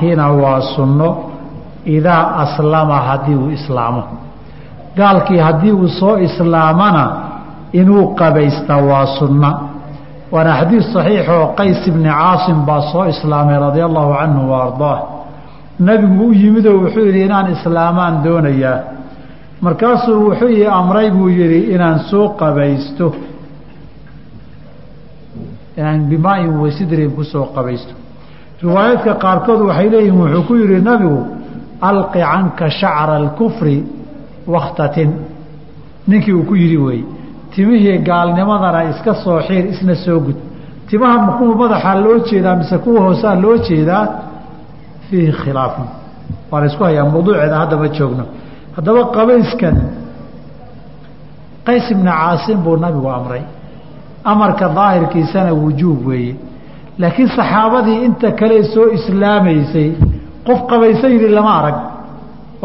hina waa sunno idaa aslama haddii uu islaamo. Gaalkii haddii uu soo islaamana inuu qabaysta waa sunna. Waana xadiid saxiix oo qays ibni caasim baa soo islaamay radia allahu canhu wa ardaah. Nebigu u yimidoo wuxuu yidhi inaan islaamaan doonayaa. Markaasuu wuxuu ii amray buu yidhi inaan soo qabaysto. Inaan bimaain wasidrin ku soo qabaysto riwaayaadka qaarkood waxay leeyihiin wuxuu ku yidhi nabigu alqi canka shacra alkufri wakhtatin. Ninkii uu ku yidhi weeye timihii gaalnimadana iska soo xiir isna soo gud. Timaha kuwa madaxaa loo jeedaa mise kuwa hoosaa loo jeedaa fiihi khilaafun waa la isku hayaa mawduuceeda hadda ma joogno. Haddaba qabayskan qays ibni caasim buu nabigu amray. Amarka daahirkiisana wujuub weeye laakiin saxaabadii inta kale soo islaamaysay qof qabaysa yidhi lama arag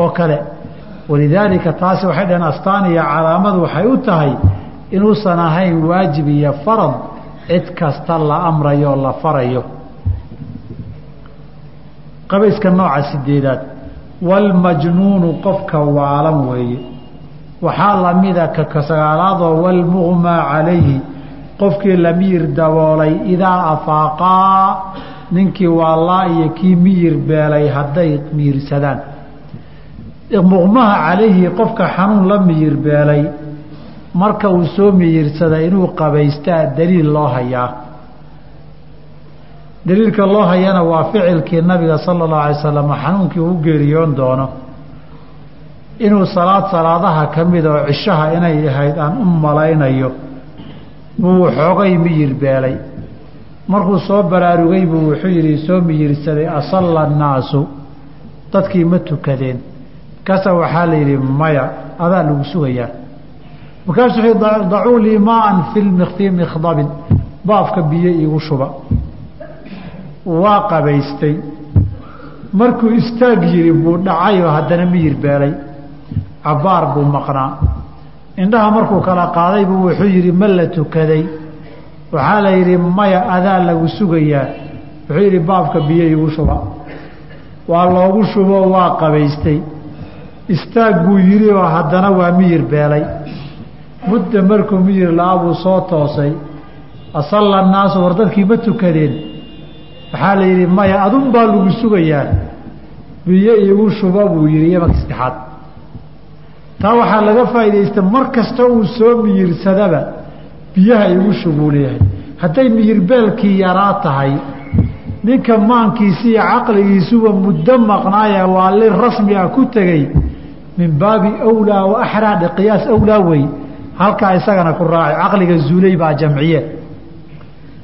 oo kale. Walidaalika taasi waxay dhaheen astaan iyo calaamadu waxay u tahay inuusan ahayn waajib iyo farad cid kasta la amrayo oo la farayo. Qabayska nooca sideedaad walmajnuunu qofka waalan weeye. Waxaa lamida ka sagaalaadoo walmuqmaa calayhi qofkii la miyir daboolay idaa afaaqaa ninkii waalaa iyo kii miyir beelay hadday miyirsadaan muqmaha calayhi qofka xanuun la miyir beelay marka uu soo miyirsada inuu qabaystaa daliil loo hayaa daliilka loo hayana waa ficilkii nabiga sala allahu alay slam xanuunkii uu geeriyoon doono. Inuu salaad salaadaha ka mid oo cishaha inay ahayd aan u malaynayo buu xoogay miyir beelay. Markuu soo baraarugay buu wuxuu yidhi soo miyirsaday asalla annaasu dadkii ma tukadeen. Kasa waxaa la yidhi maya adaa lagu sugayaa markaasuu wuxuu dacuu lii maaan fii mikhdabin baafka biyo iigu shuba. Waa qabaystay. Markuu istaag yidhi buu dhacayoo haddana miyir beelay. Cabbaar buu maqnaa indhaha markuu kala qaaday buu wuxuu yidhi ma la tukaday. Waxaa la yidhi maya adaa lagu sugayaa. Wuxuu yidhi baabka biyo iigu shuba. Waa loogu shuboo waa qabaystay. Istaag buu yidhi oo haddana waa miyir beelay. Mudda markuu miyir la-a buu soo toosay. Asalla naasu war dadkii ma tukadeen. Waxaa la yidhi maya adun baa lagu sugayaa. Biyo iigu shuba buu yidhi iyo marka saddexaad taa waxaa laga faa'iidaysta mar kasta uu soo miyirsadaba biyaha iigu shubuu leeyahay hadday miyirbeelkii yaraa tahay ninka maankiisi iyo caqligiisuba muddo maqnaaya waa li rasmi ah ku tegey min baabi awlaa wa axraa qiyaas awlaa wey halkaa isagana ku raacay caqliga zuulay baa jamciye.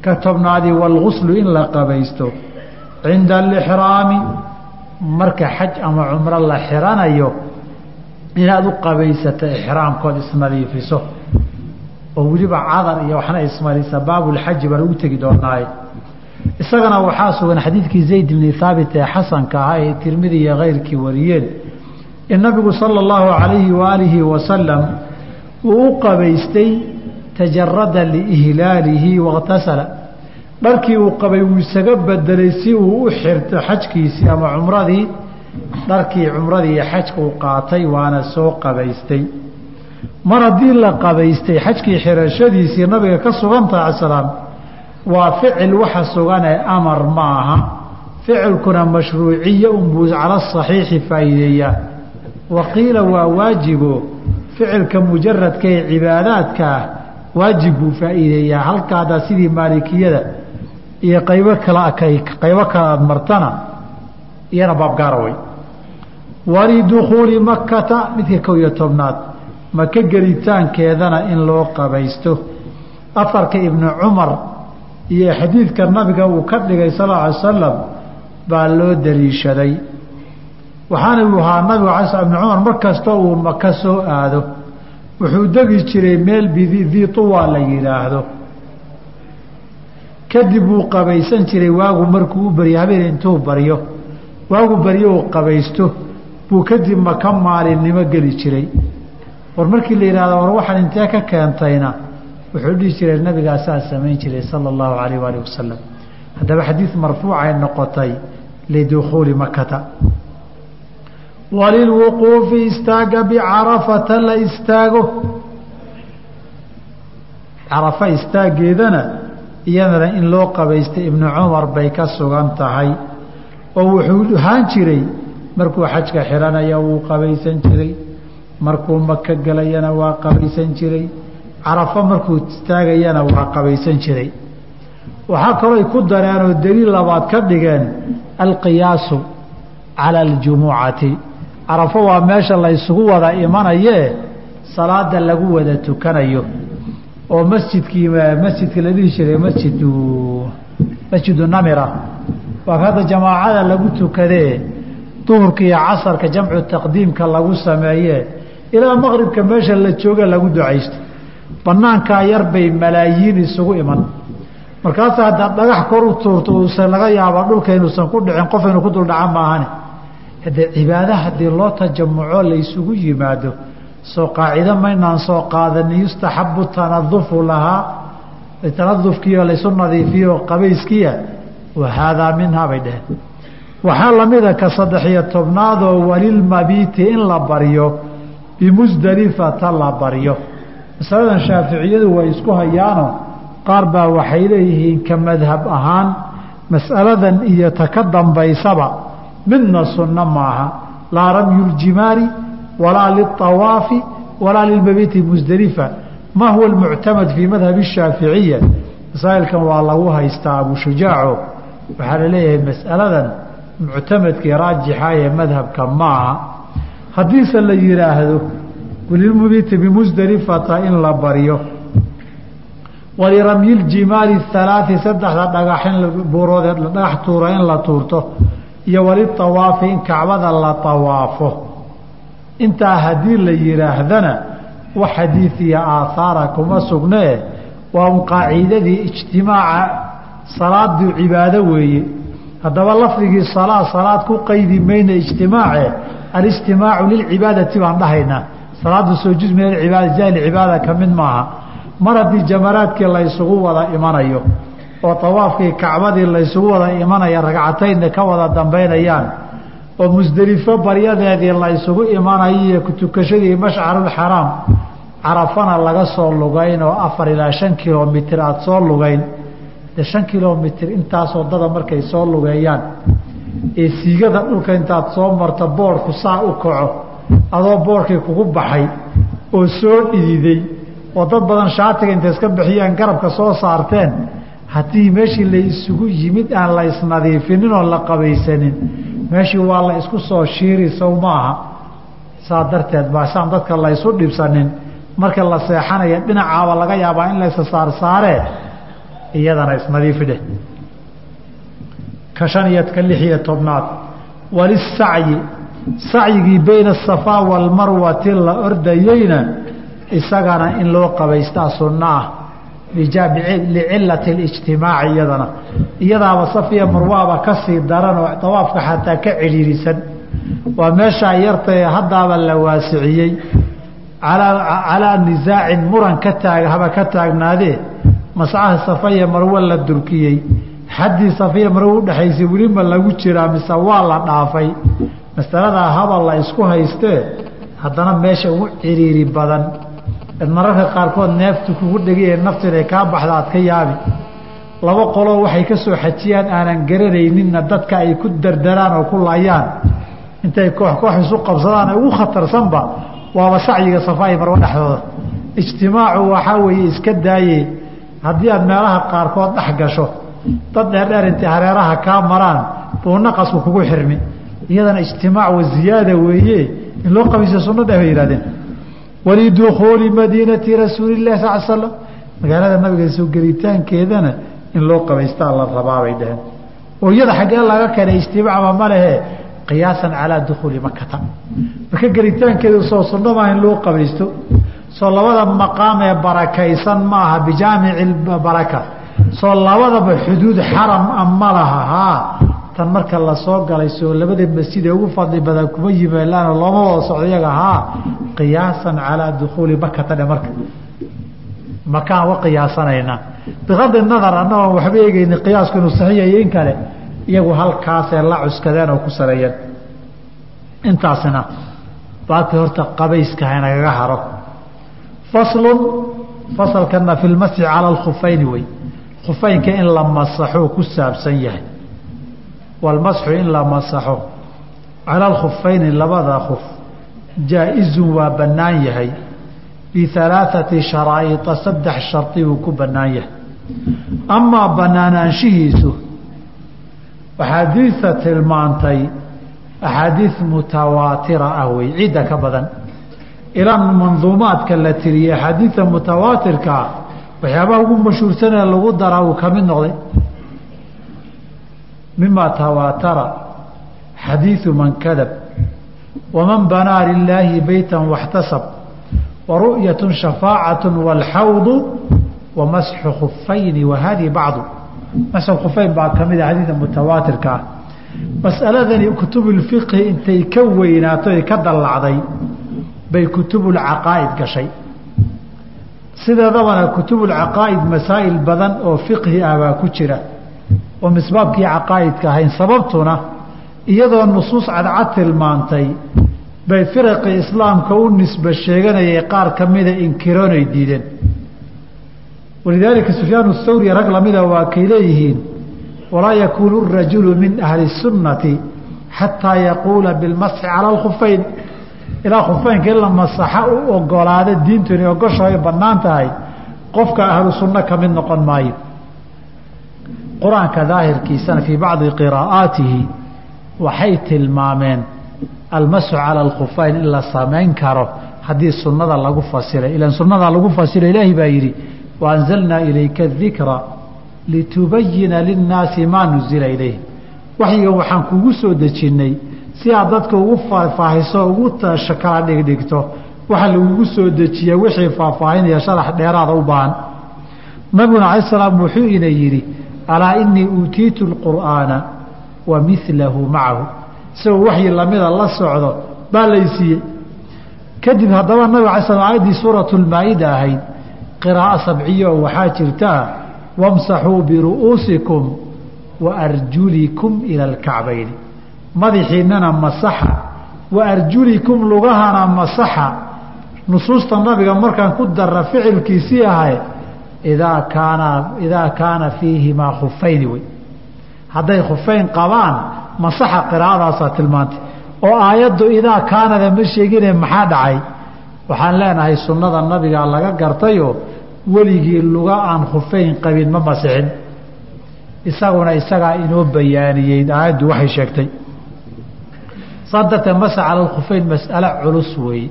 Ka tobnaadii walguslu in la qabaysto. Cinda alixraami marka xaj ama cumro la xiranayo inaad u qabaysato ixraamkood isnadiifiso oo weliba cadar iyo waxna ismarisa baabulxaji baan ugu tegi doonaaye isagana waxaa sugan xadiidkii zayd bni haabit ee xasanka ahaa ee tirmidi iyo kayrkii wariyeen. In nabigu sala allahu calayhi waaalihi wasalam uu u qabaystay tajarada liihlaalihi wakhtasala dharkii uu qabay wuu isaga bedelay si uu u xirto xajkiisii ama cumradii dharkii cumradii iyo xajka uu qaatay waana soo qabaystay. Mar haddii la qabaystay xajkii xirashadiisii nabiga ka sugan tahay ala salaam waa ficil waxa suganee amar ma aha. Ficilkuna mashruuciye unbuu cala saxiixi faa'iideeyaa. Waqiila waa waajibo ficilka mujaradka ee cibaadaadka ah waajib buu faa'iideeyaa. Halkaada sidii maalikiyada iyo qaybo kala qaybo kala aad martana iyana baabgaara way walidukhuuli makkata midka kow iyo tobnaad maka gelitaankeedana in loo qabaysto. Afarka ibnu cumar iyo xadiidka nabiga uu ka dhigay sal lla alay salam baa loo daliishaday. Waxaana uu ahaa nabigu ala sl ibnu cumar mar kastoo uu maka soo aado. Wuxuu degi jiray meel bidii la yidhaahdo. Kadib wuu qabaysan jiray waagu markuu u baryo habeen intuu baryo. Waagu baryo uu qabaysto buu kadib maka maalinimo geli jiray. War markii la yidhahdo war waxaan intee ka keentayna wuxuu dhihi jiray nabigaasaa samayn jiray sala allahu calayh waali wasalam haddaba xadiid marfuucay noqotay lidukhuuli makata walilwuquufi istaaga bicarafata la istaago. Carafa istaaggeedana iyadana in loo qabaystay ibnu cumar bay ka sugan tahay oo wuxuu ahaan jiray markuu xajka xihanaya wuu qabaysan jiray. Markuu maka gelayana waa qabaysan jiray. Carafo markuu istaagayana waa qabaysan jiray. Waxaa kalooy ku dareenoo daliil labaad ka dhigeen alqiyaasu cala aljumucati. Carafo waa meesha la ysugu wada imanayee salaada lagu wada tukanayo. Oo masjidkii masjidka la dhihi jiray masjidu masjidu namira. Waa hadda jamaacada lagu tukadee duhurka iyo casarka jamcu taqdiimka lagu sameeyee ilaa maqribka meesha la jooga lagu ducaysto. Banaankaa yar bay malaayiin isugu iman. Markaasa haddaad dhagax kor u tuurto uusan laga yaaba dhulka inuusan ku dhicin qof inuu ku duldhaca maahane. Haddee cibaada haddii loo tajamuco la ysugu yimaado soo qaacido maynaan soo qaadanin yustaxabu tanadufu lahaa. Tanadufkiio laysu nadiifiyo qabayskiya wa haadaa minhaa bay dheheen waxaa lamida ka saddex-iyo tobnaadoo walilmabiiti in la baryo bimusdelifata la baryo. Masaladan shaaficiyadu way isku hayaano qaar baa waxay leeyihiin ka madhab ahaan masaladan iyo ta ka dambaysaba midna sunno maaha. Laa ramyu ramyuljimaari walaa liawaafi walaa lilmabiiti musdelifa ma huwa almuctamad fii madhabi ashaaficiya masaa'ilkan waa lagu haystaa abushujaaco waxaa la leeyahay masaladan muctamadkii raajixa ee madhabka maaha haddiise la yidhaahdo walilmabiiti bimusdelifata in la baryo waliramyi ljimaali halaai saddexda dhagaxin buuroodeed la dhagax tuura in la tuurto iyo waliawaafi in kacbada la tawaafo. Intaa haddii la yidhaahdana wax xadiid iyo aahaara kuma sugnee waa un qaaciidadii ijtimaaca salaadu cibaado weeye haddaba lafdigii salaa salaad ku qaydi mayna ijtimaace alijtimaacu lilcibaadati baan dhahaynaa salaadu soo juz min alcibaada jahli cibaada ka mid maaha. Mar haddii jamaraadkii laysugu wada imanayo oo tawaafkii kacbadii laysugu wada imanaya ragcataynna ka wada dambaynayaan oo musdelifo baryadeedii laysugu imanayo iyo kutukashadii mashcarulxaraam carafana laga soo lugayn oo afar ilaa shan kilomitir aada soo lugayn de shan kilomitir intaasoo dada markay soo lugeeyaan. Ee siigada dhulka intaad soo marto boorhku saa u kaco adoo boorhkii kugu baxay oo soo dhididay oo dad badan shaatiga intay iska bixiyeen garabka soo saarteen haddii meeshii la isugu yimid aan la isnadiifinin oo la qabaysanin meeshii waa la isku soo shiiri sow maaha. Saa darteed baasaan dadka la ysu dhibsanin. Marka la seexanaya dhinacaaba laga yaabaa in laysa saarsaaree iyadana isnadiifi dheh. Ka shan iyo ka lix iyo tobnaad. Walisacyi sacyigii bayna asafaa waalmarwati la ordayeyna isagana in loo qabaystaa sunno ah licilati اlijtimaaci iyadana. Iyadaaba safiya marwaaba ka sii daran oo dawaafka xataa ka celiirisan waa meeshaa yartae haddaaba la waasiciyey. Calaa nisaacin muran ka taag haba ka taagnaadee mascaha safaya marwo la durkiyey xaddii safiya marwo udhexaysay welima lagu jiraa mise waa la dhaafay. Masaladaa haba la isku haystee haddana meesha ugu ciriiri badan. Mararka qaarkood neeftu kugu dhegay naftu inay kaa baxda aad ka yaabi. Laba qoloo waxay ka soo xajiyaan aanan garanayninna dadka ay ku dardaraan oo ku laayaan. Intay koox koox isu qabsadaan ugu khatarsanba waaba sacyiga safaayi marwo dhexdooda. Ijtimaacu waxaa weeye iska daaye haddii aad meelaha qaarkood dhex gasho dad dheerdheer intay hareeraha kaa maraan buu naqasku kugu xirmi. Iyadana ijtimaac wa ziyaada weeye in loo qabaysa sunno dheh bay yihahdeen walidukuuli madiinati rasuuli lahi sal slam magaalada nabiga soo gelitaankeedana in loo qabaystaa la rabaabay dheheen oo iyada xaggee laga keenay ijtimaacba ma lehe qiyaasan calaa dukuuli makata marka gelitaankeedu soo sunno maa in loo qabaysto soo labada maqaam ee barakaysan ma aha bijaamici baraka. Soo labadaba xuduud xaram a ma laha haa. Tan marka la soo galay soo labada masjid ee ugu fadli badan kuma yimaalaanoo looma wada socdo iyaga haa. Qiyaasan calaa dukuuli makata dhe marka. Makaan wa qiyaasanaynaa. Bikadi nadar annagoon waxba eegeyni qiyaasku inuu saxiixa iyo in kale. Iyagu halkaasee la cuskadeen oo ku saleeyeen intaasina baabkii horta qabayska haynagaga haro faslun fasalkana fi lmasxi cala alkhufayni wey. Khufaynka in la masaxuu ku saabsan yahay. Walmasxu in la masaxo. Cala alkhufayni labada khuf jaa-izun waa bannaan yahay. Bihalaaثati sharaa'ita saddex shardi buu ku bannaan yahay. Amaa bannaanaanshihiisu axaadiidta tilmaantay axaadiid mutawaatira ah wey cidda ka badan ilaa manduumaadka la tiriyey axaadiidta mutawaatirkaa waxyaabaha ugu mashhuursanee lagu daraa uu ka mid noqday mima tawaatara xadiiثu man kadab waman banaa lilaahi beyta واxtasab waru'yaة shafaacaة wاlxawdu wamasxu khufayni wahadihi bacdu masxu khufayn baa ka mida xadiida mutawaatirka ah mas'aladani kutubulfiqhi intay ka weynaato ay ka dallacday bay kutubulcaqaa'id gashay. Sideedabana kutubulcaqaa'id masaa'il badan oo fiqhi ah baa ku jira oo misbaabkii caqaa'idka ahayn sababtuna iyadoo nusuus cadcad tilmaantay bay firaqii islaamka u nisba sheeganayay qaar ka mida inkiroonay diideen. Walidaalika sufyaan thawri rag lamida waa kay leeyihiin walaa yakuunu rajulu min ahli sunnati xataa yaquula bilmasxi cala alkhufayn ilaa khufeynka in la masaxa u ogolaada diintu inay ogosho ay bannaan tahay qofka ahlu sunno ka mid noqon maayo. Qur'aanka daahirkiisana fii bacdi qiraa'aatihi waxay tilmaameen almasxu cala alkhufayn in la samayn karo haddii sunnada lagu fasiray. Ilan sunnadaa lagu fasira ilaahi baa yidhi waanzalnaa ilayka dikra litubayina linnaasi maa nuzila ilayhim waxyigan waxaan kugu soo dejinnay si aad dadka ugu faahfaahiso ugu kala dhigdhigto waxa lagugu soo dejiya wixii faahfaahinaya sharax dheeraada u baahan. Nabiguna cala salaam wuxuu ina yidhi alaa inii uutiitu lqur'aana wa milahu macahu isagoo waxyi lamida la socdo baa laysiiyey kadib haddaba nabig ala slam aayaddii suuratu lmaa-ida ahayd qiraa'o sabciyo oo waxaa jirtaa wamsaxuu biru'uusikum wa arjulikum ila alkacbayni madaxiinnana masaxa wa arjulikum lugahana masaxa. Nusuusta nabiga markaan ku darra ficilkiisii ahay idaa kaana idaa kaana fiihimaa khufayni wey. Hadday khufayn qabaan masaxa qiraa'adaasaa tilmaantay. Oo aayaddu idaa kaanada ma sheegine maxaa dhacay? Waxaan leenahay sunnada nabigaa laga gartayoo weligii luga aan khufayn qabin ma masixin. Isaguna isagaa inoo bayaaniyey aayaddu waxay sheegtay saa darteed masa cala alkhufayn mas'alo culus weeye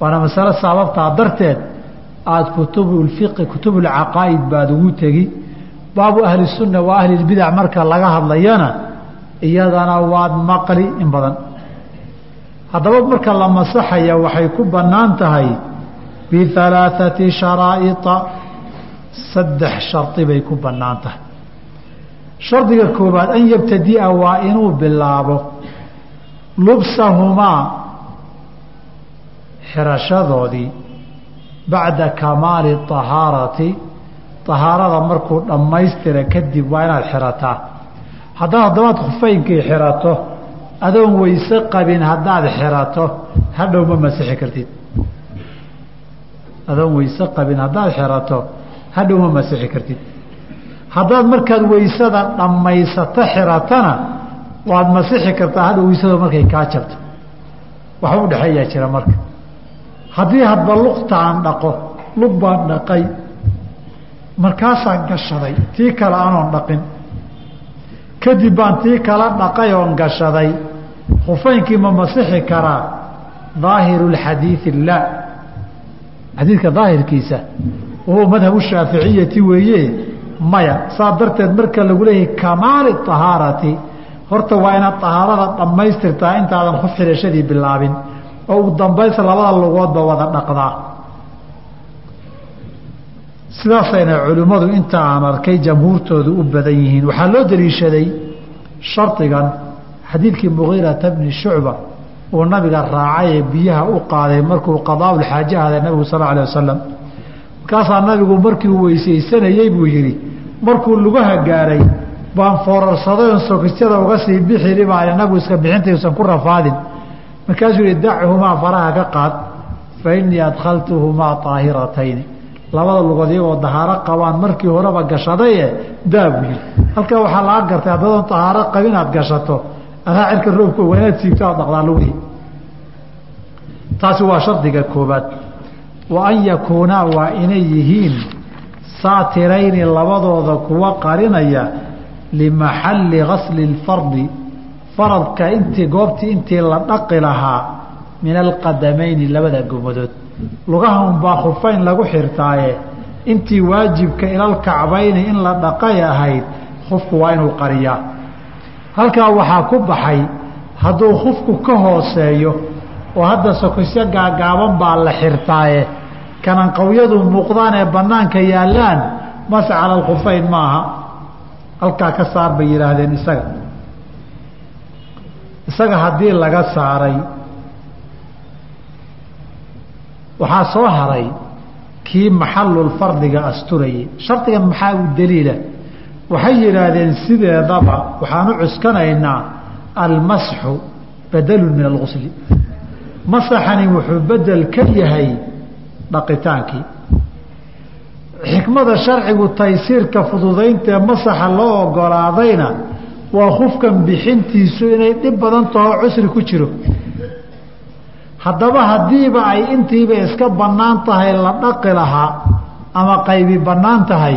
waana masalo sababtaa darteed aada kutubulfiqi kutubulcaqaa'id baad ugu tegi. Baabu ahli sunna wa ahlilbidac marka laga hadlayana iyadana waad maqli in badan. Haddaba marka la masaxaya waxay ku bannaan tahay bihalaaثati sharaa'ita saddex shardi bay ku bannaan tahay. Shardiga koowaad an yabtadi'a waa inuu bilaabo lubsahumaa xirashadoodii bacda kamaali طahaarati طahaarada markuu dhammaystira kadib waa inaad xirataa. Haddaad haddamaad khufaynkii xirato adoon weyse qabin haddaad xirato hadhow ma masixi kartid. Adoon weyse qabin haddaad xirato hadhow ma masixi kartid. Haddaad markaad weysada dhammaysato xiratana waad masixi kartaa hadhow weysada markay kaa jabto. Waxba udhexeeyaa jira marka. Haddii hadba luqtaan dhaqo lug baan dhaqay markaasaan gashaday tii kale anoon dhaqin. Kadib baan tii kala dhaqay oon gashaday. Khufaynkii ma masixi karaa daahiru lxadiidi laa xadiidka daahirkiisa wahuwa madhabu shaaficiyati weeye maya. Saa darteed marka lagu leeyahay kamaali ahaarati horta waa inaad ahaarada dhammaystirtaa intaadan khuf xirashadii bilaabin oo ugu dambaysa labada lugoodba wada dhaqdaa. Sidaasayna culimmadu inta aan arkay jamhuurtoodu u badan yihiin. Waxaa loo daliishaday shardigan xadiidkii mugiirata bni shucba uu nabiga raacay ee biyaha u qaaday markuu qadaaulxaaje ahday nabigu sal alay wasalam markaasaa nabigu markii uu weysaysanayey buu yidhi markuu lugaha gaaray baan foorarsaday oon sokisyada uga sii bixini baan inagu iska bixintayuusan ku rafaadin. Markaasuu yihi dachumaa faraha ka qaad fa innii adkhaltuhumaa طaahiratayni labada lugood iyagoo dahaaro qabaan markii horeba gashadaye daa buu halkaa waxaa laga gartay haddadoon tahaaro qabin aad gashato. Adaa cirka roobka waa inaad aad dhaqdaa lugihii taasi waa shardiga koobaad wa an yakuunaa waa inay yihiin saatirayni labadooda kuwa qarinaya limaxalli gasli اlfardi faradka intii goobtii intii la dhaqi lahaa min alqadamayni labada gomadood lugaha unbaa khufayn lagu xirtaaye intii waajibka ilalkacbayni in la dhaqay ahayd khufku waa inuu qariyaa halkaa waxaa ku baxay hadduu khufku ka hooseeyo oo hadda sokosyo gaagaaban baa la xirtaaye kananqawyadu muuqdaan ee bannaanka yaallaan mase cala alkhufayn maaha halkaa ka saar bay yidhaahdeen isaga. Isaga haddii laga saaray waxaa soo haray kii maxalulfardiga asturayay. Shardigan maxaa u daliila? Waxay yidhaahdeen sideedaba waxaan u cuskanaynaa almasxu badalun min algusli masaxani wuxuu bedel ka yahay dhaqitaankii xikmada sharcigu taysiirka fududaynta ee masaxa loo ogolaadayna waa khufkan bixintiisu inay dhib badan taho cusri ku jiro. Haddaba haddiiba ay intiiba iska bannaan tahay la dhaqi lahaa ama qaybi bannaan tahay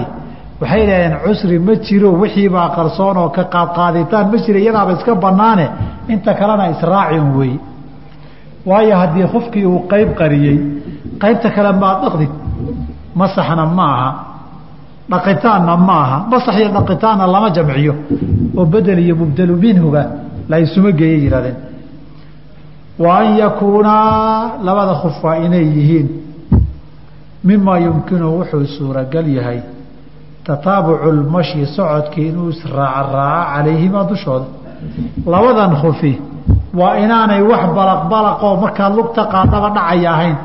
waxay yidhahdeen cusri ma jiro wixiibaa qarsoon oo ka qaadqaaditaan ma jira iyadaaba iska bannaane inta kalena israacin wey. Waayo haddii khufkii uu qayb qariyey qaybta kale maad dhaqdid masaxna ma aha dhaqitaanna ma aha masax iyo dhaqitaanna lama jamciyo oo bedel iyo mubdelu minhuga la isuma yihahdeen wa an yakuunaa labada khuf waa inay yihiin. Mimaa yumkinu wuxuu suuragal yahay tataabucu lmashyi socodkii inuu israaca raaca calayhimaa dushooda. Labadan khufi waa inaanay wax balaqbalaqoo markaad lugta qaadaba dhacaya ahayn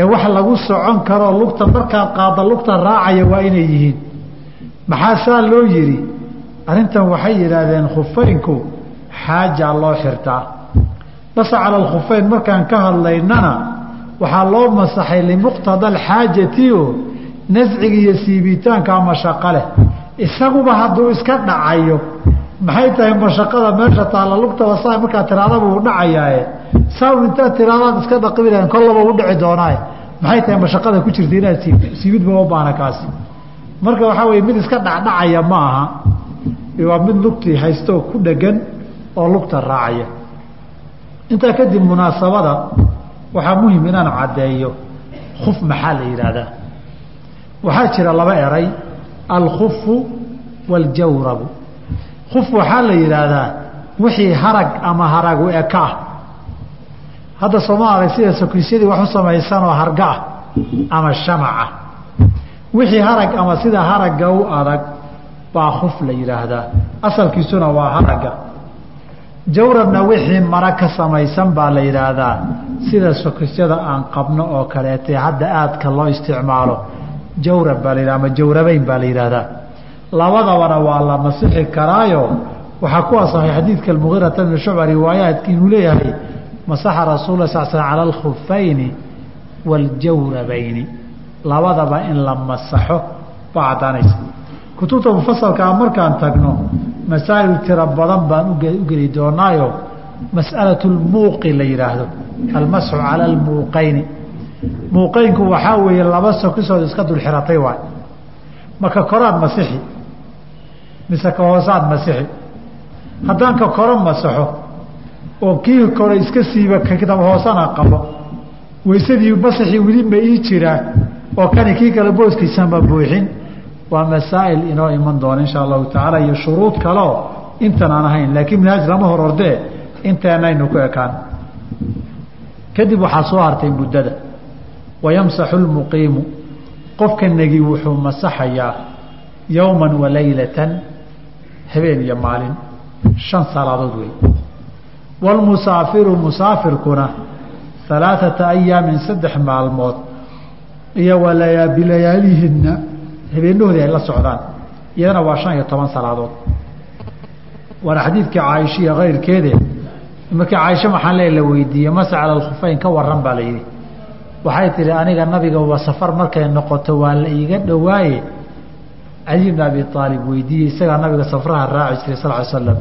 ee wax lagu socon karoo lugta markaad qaadda lugta raacaya waa inay yihiin. Maxaa saa loo yidhi? Arrintan waxay yidhaahdeen khufaynku xaajaa loo xirtaa. Base cala alkhufayn markaan ka hadlaynana waxaa loo masaxay limuqtada alxaajati o nasciga iyo siibitaanka mashaqo leh. Isaguba hadduu iska dhacayo maxay tahay mashaqada meesha taalla lugtaba saa markaa tiraadaba uu dhacayaaye saa intaad tiraadaad iska dhaqibi lahayn kollaba u dhici doonaaye maxay tahay mashaqada ku jirta inaad siibto siibidba ma baana kaasi? Marka waxaa weye mid iska dhacdhacaya ma aha. Waa mid lugtii haystoo ku dhegan oo lugta raacaya. Intaa kadib munaasabada waxaa muhiim inaan caddeeyo. Khuf maxaa la yidhaahdaa? Waxaa jira laba eray. Alkhufu waaljawrabu khuf waxaa la yidhaahdaa wixii harag ama haragu eka ah. Hadda sooma sida sokisyadii wax u samaysanoo harga ah ama shamaca wixii harag ama sida haragga u adag baa khuf la yidhaahdaa. Asalkiisuna waa haragga. Jawrabna wixii mara ka samaysan baa la yidhaahdaa. Sida sokisyada aan qabno oo kaleete hadda aadka loo isticmaalo jawrab baa la yidhahda ama jawrabeyn baa la yidhaahdaa labadabana waa la masixi karaayo. Waxaa ku asaxay xadiidka almugiirata bni shucba riwaayaadki inuu leeyahay masaxa rasuula sal slam cala alkhufayni waaljawrabayni labadaba in la masaxo baa caddaanaysa. Kutubta mufasalkaa markaan tagno masaa'il tiro badan baan u geli doonaayo. Mas'alatu lmuuqi la yidhaahdo almasxu cala almuuqayni muuqeynku waxaa weeye laba sokisood iska dul xiratay waay maka koraad masixi mise ka hoosaad masixi haddaan ka koro masaxo oo kii kore iska siiba kadaba hoosana qabo. Weysadii masaxii weli ii jiraa oo kani kii kale booskiisa ma buuxin. Waa masaa'il inoo iman doona insha allahu tacaala iyo shuruud kaleo intan aan ahayn. Laakiin minhaaj lama hor ordee inteenaynu ku ekaan. Kadib waxaa soo hartay muddada. Wayamsaxu lmuqiimu qofka negi wuxuu masaxayaa yowman wa laylatan habeen iyo maalin. Shan salaadood wey waalmusaafiru musaafirkuna alaaثata ayaamin saddex maalmood iyo bilayaalihinna habeenahoodii ay la socdaan. Iyadana waa shan iyo toban salaadood. Waana xadiidkii caaisha iyo kayrkeede markii caaisha maxaa le la weydiiyey? Mase cala ka waran baa la yidhi. Waxay tihi aniga nabiga waa safar markay noqoto waa la iiga dhowaaye cali bn abi aalib weydiiyey isagaa nabiga safraha raaci jiray sal slam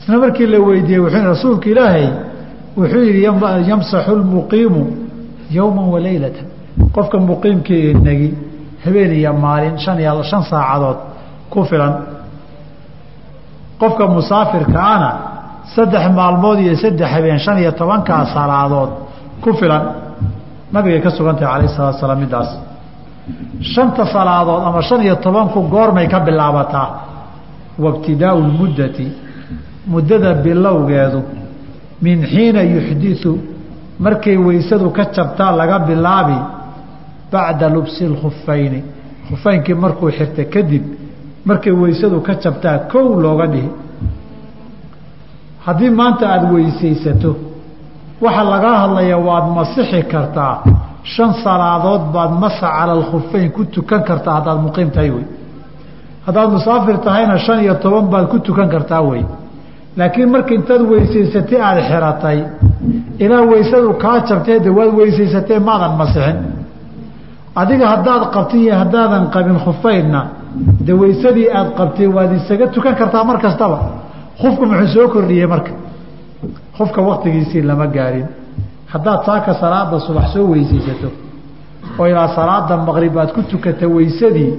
isna markii la weydiiyey wuxuu rasuulka ilaahay wuxuu yidhi yamsaxu lmuqiimu yowma walaylata qofka muqiimkii ee negi habeen iyo maalin shan iyo shan saacadood ku filan. Qofka musaafirka ana saddex maalmood iyo saddex habeen shan iyo tobankaa salaadood ku filan. Nabigay ka sugan tahay alayh salatu salaam middaas shanta salaadood ama shan iyo tobanku goormay ka bilaabataa. Wabtidaau lmuddati muddada bilowgeedu min xiina yuxdiu markay weysadu ka jabtaa laga bilaabi bacda lubsi lkhufayni khufaynkii markuu xirta kadib markay weysadu ka jabtaa kow looga dhihi. Haddii maanta aada weysaysato waxa laga hadlaya waad masixi kartaa shan salaadood baad masa cala ku tukan kartaa haddaad muqiim tahay wey. Haddaad musaafir tahayna shan iyo toban baad ku tukan kartaa wey. Laakiin marka intaad weysaysatay aada xiratay ilaa weysadu kaa jabtay de waad weysaysatee maadan masixin. Adiga haddaad qabtay iyo haddaadan qabin khufeynna de weysadii aada qabtay waad isaga tukan kartaa mar kastaba. Khufku muxuu soo kordhiyey marka? Khufka waktigiisii lama gaarin haddaad saaka salaada subax soo weysaysato oo ilaa salaada maqrib aad ku tukata weysadii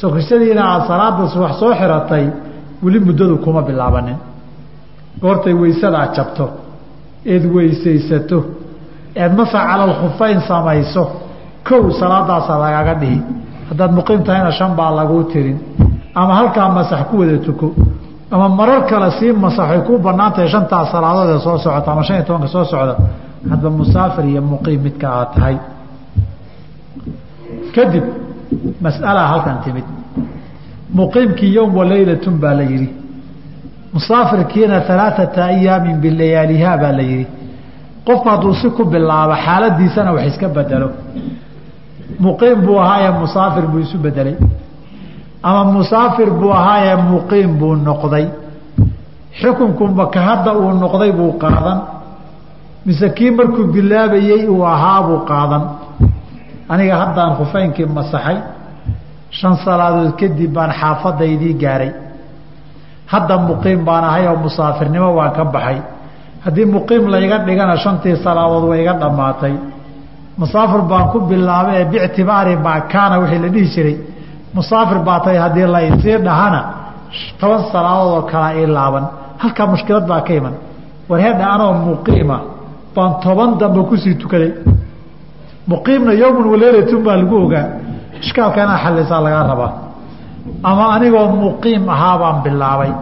sokrisadiina aada salaada subax soo xiratay weli muddadu kuma bilaabanin. Goortay weysadaa jabto eed weysaysato eed masa cala alkhufeyn samayso kow salaadaasa lagaga dhihi. Haddaad muqiim tahayna shan baa laguu tirin. Ama halkaa masax ku wada tuko ama marar kale sii masaxay ku bannaan tahay shantaa salaadood ee soo socota ama shan iyo tobanka soo socda hadba musaafir iyo muqiim midka aad tahay. Kadib mas'alaa halkan timid. Muqiimkii yowm walaylatun baa la yidhi. Musaafirkiina alaaata ayaamin bilayaalihaa baa la yidhi. Qofku hadduu si ku bilaabo xaaladiisana wax iska bedelo. Muqiim buu ahaayee musaafir buu isu bedelay. Ama musaafir buu ahaayee muqiim buu noqday. Xukunku maka hadda uu noqday buu qaadan mise kii markuu bilaabayey uu ahaabuu qaadan. Aniga haddaan khufeynkii masaxay shan salaadood kadib baan xaafadaydii gaaray. Hadda muqiim baan ahay oo musaafirnimo waan ka baxay. Haddii muqiim layga dhigana shantii salaadood way iga dhammaatay. Musaafir baan ku bilaabay ee bictibaari maa kaana wixii la dhihi jiray. Musaafir baa tahay haddii la dhahana toban salaadood oo kalaa ii laaban. Halkaa mushkilad baa ka iman. Warheedha anoo muqiima baan toban dambe ku sii tukaday. Muqiimna yowman waleelatun baa lagu ogaa. Ishkaalka inaa xallisaa lagaa rabaa. Ama anigoo muqiim ahaa baan bilaabay.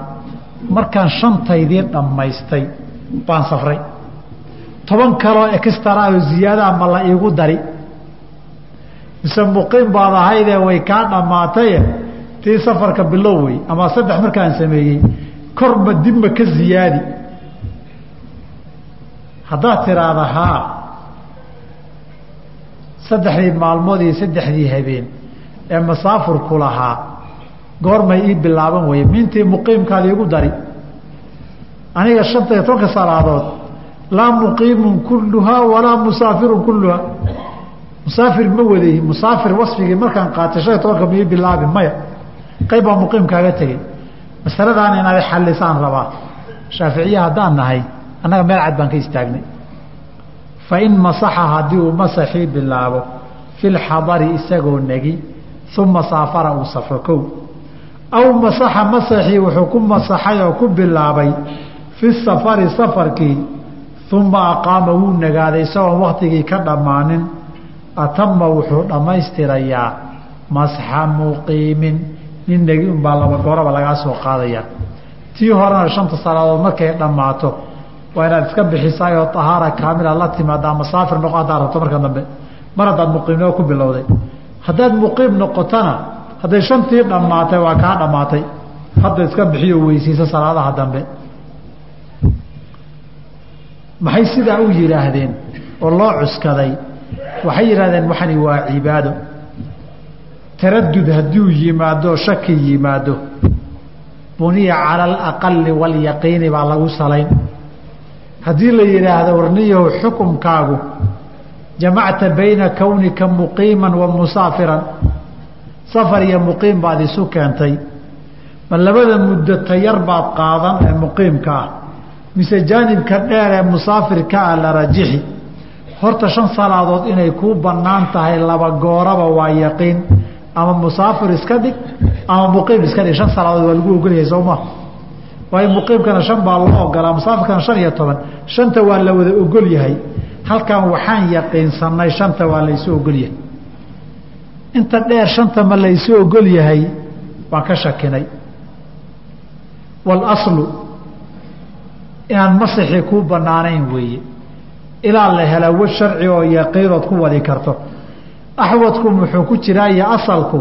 Markaan shantaydii dhammaystay baan safray. Toban kaloo extra oo ziyaadaha ma la iigu dari. Mise muqiim baad ahaydee way kaa dhammaataye tii safarka bilow wey ama saddex markaan sameeyey. Korma dibma ka ziyaadi haddaad tiraahda haa saddexdii maalmood iyo saddexdii habeen ee masaafurku lahaa goormay ii bilaaban weye mintii muqiimkaada iigu dari. Aniga shanta iyo tobanka salaadood laa muqiimun kulluhaa walaa musaafirun kulluhaa. Musaafir ma waday musaafir wasfigii markaan qaatay shan iyo tobanka ma ii bilaabi maya. Qayb baa muqiim kaaga tegey. Masaladaana inaad xallisaan rabaa. Shaaficiye haddaan nahay annaga meel cad baan ka istaagnay fain masaxa haddii uu masaxii bilaabo fi lxadari isagoo negi uma saafara uu safro kow. Aw masaxa masaxii wuxuu ku masaxay oo ku bilaabay fi safari safarkii uma aqaama wuu nagaaday isagoon waktigii ka dhammaanin. Atama wuxuu dhammaystirayaa masxa muqiimin nin negi unbaa laba gooraba lagaa soo qaadaya. Tii horena shanta salaadood markay dhammaato waa inaad iska bixisaayoo ahaara kaamila la timaadaa masaafir noqo haddaad rabto marka dambe. Mar haddaad muqiimnimo ku bilowday. Haddaad muqiim noqotona hadday shantii dhammaatay waa kaa dhammaatay. Hadda iska bixiyo weysiisa salaadaha dambe. Maxay sidaa u yidhaahdeen oo loo cuskaday? Waxay yidhahdeen waxani waa cibaado. Taradud hadduu yimaado shaki yimaado. Buniya cala alaqali waalyaqiini baa lagu salayn haddii la yidhaahdo warniyahu xukumkaagu jamacta bayna kownika muqiiman wa musaafiran safar iyo muqiim baad isu keentay ma labada muddo tayar baad qaadan ee muqiimka ah mise jaanibka dheer ee musaafirka ah la rajixi. Horta shan salaadood inay kuu bannaan tahay laba gooraba waa yaqiin. Ama musaafir iska dhig ama muqiim iska dhig. Shan salaadood waa lagu ogolyahay sooma waayo muqiimkana shan baa loo ogolaa musaafirkana shan iyo toban shanta waa la wada ogol yahay. Halkan waxaan yaqiinsanay shanta waa laysu ogol yahay. Inta dheer shanta ma laysu ogol yahay waan ka shakinay. Waalaslu inaan masixii kuu bannaanayn weeye. Ilaa la hela wad sharci oo yaqiinood ku wadi karto. Axwadku muxuu ku jiraa iyo asalku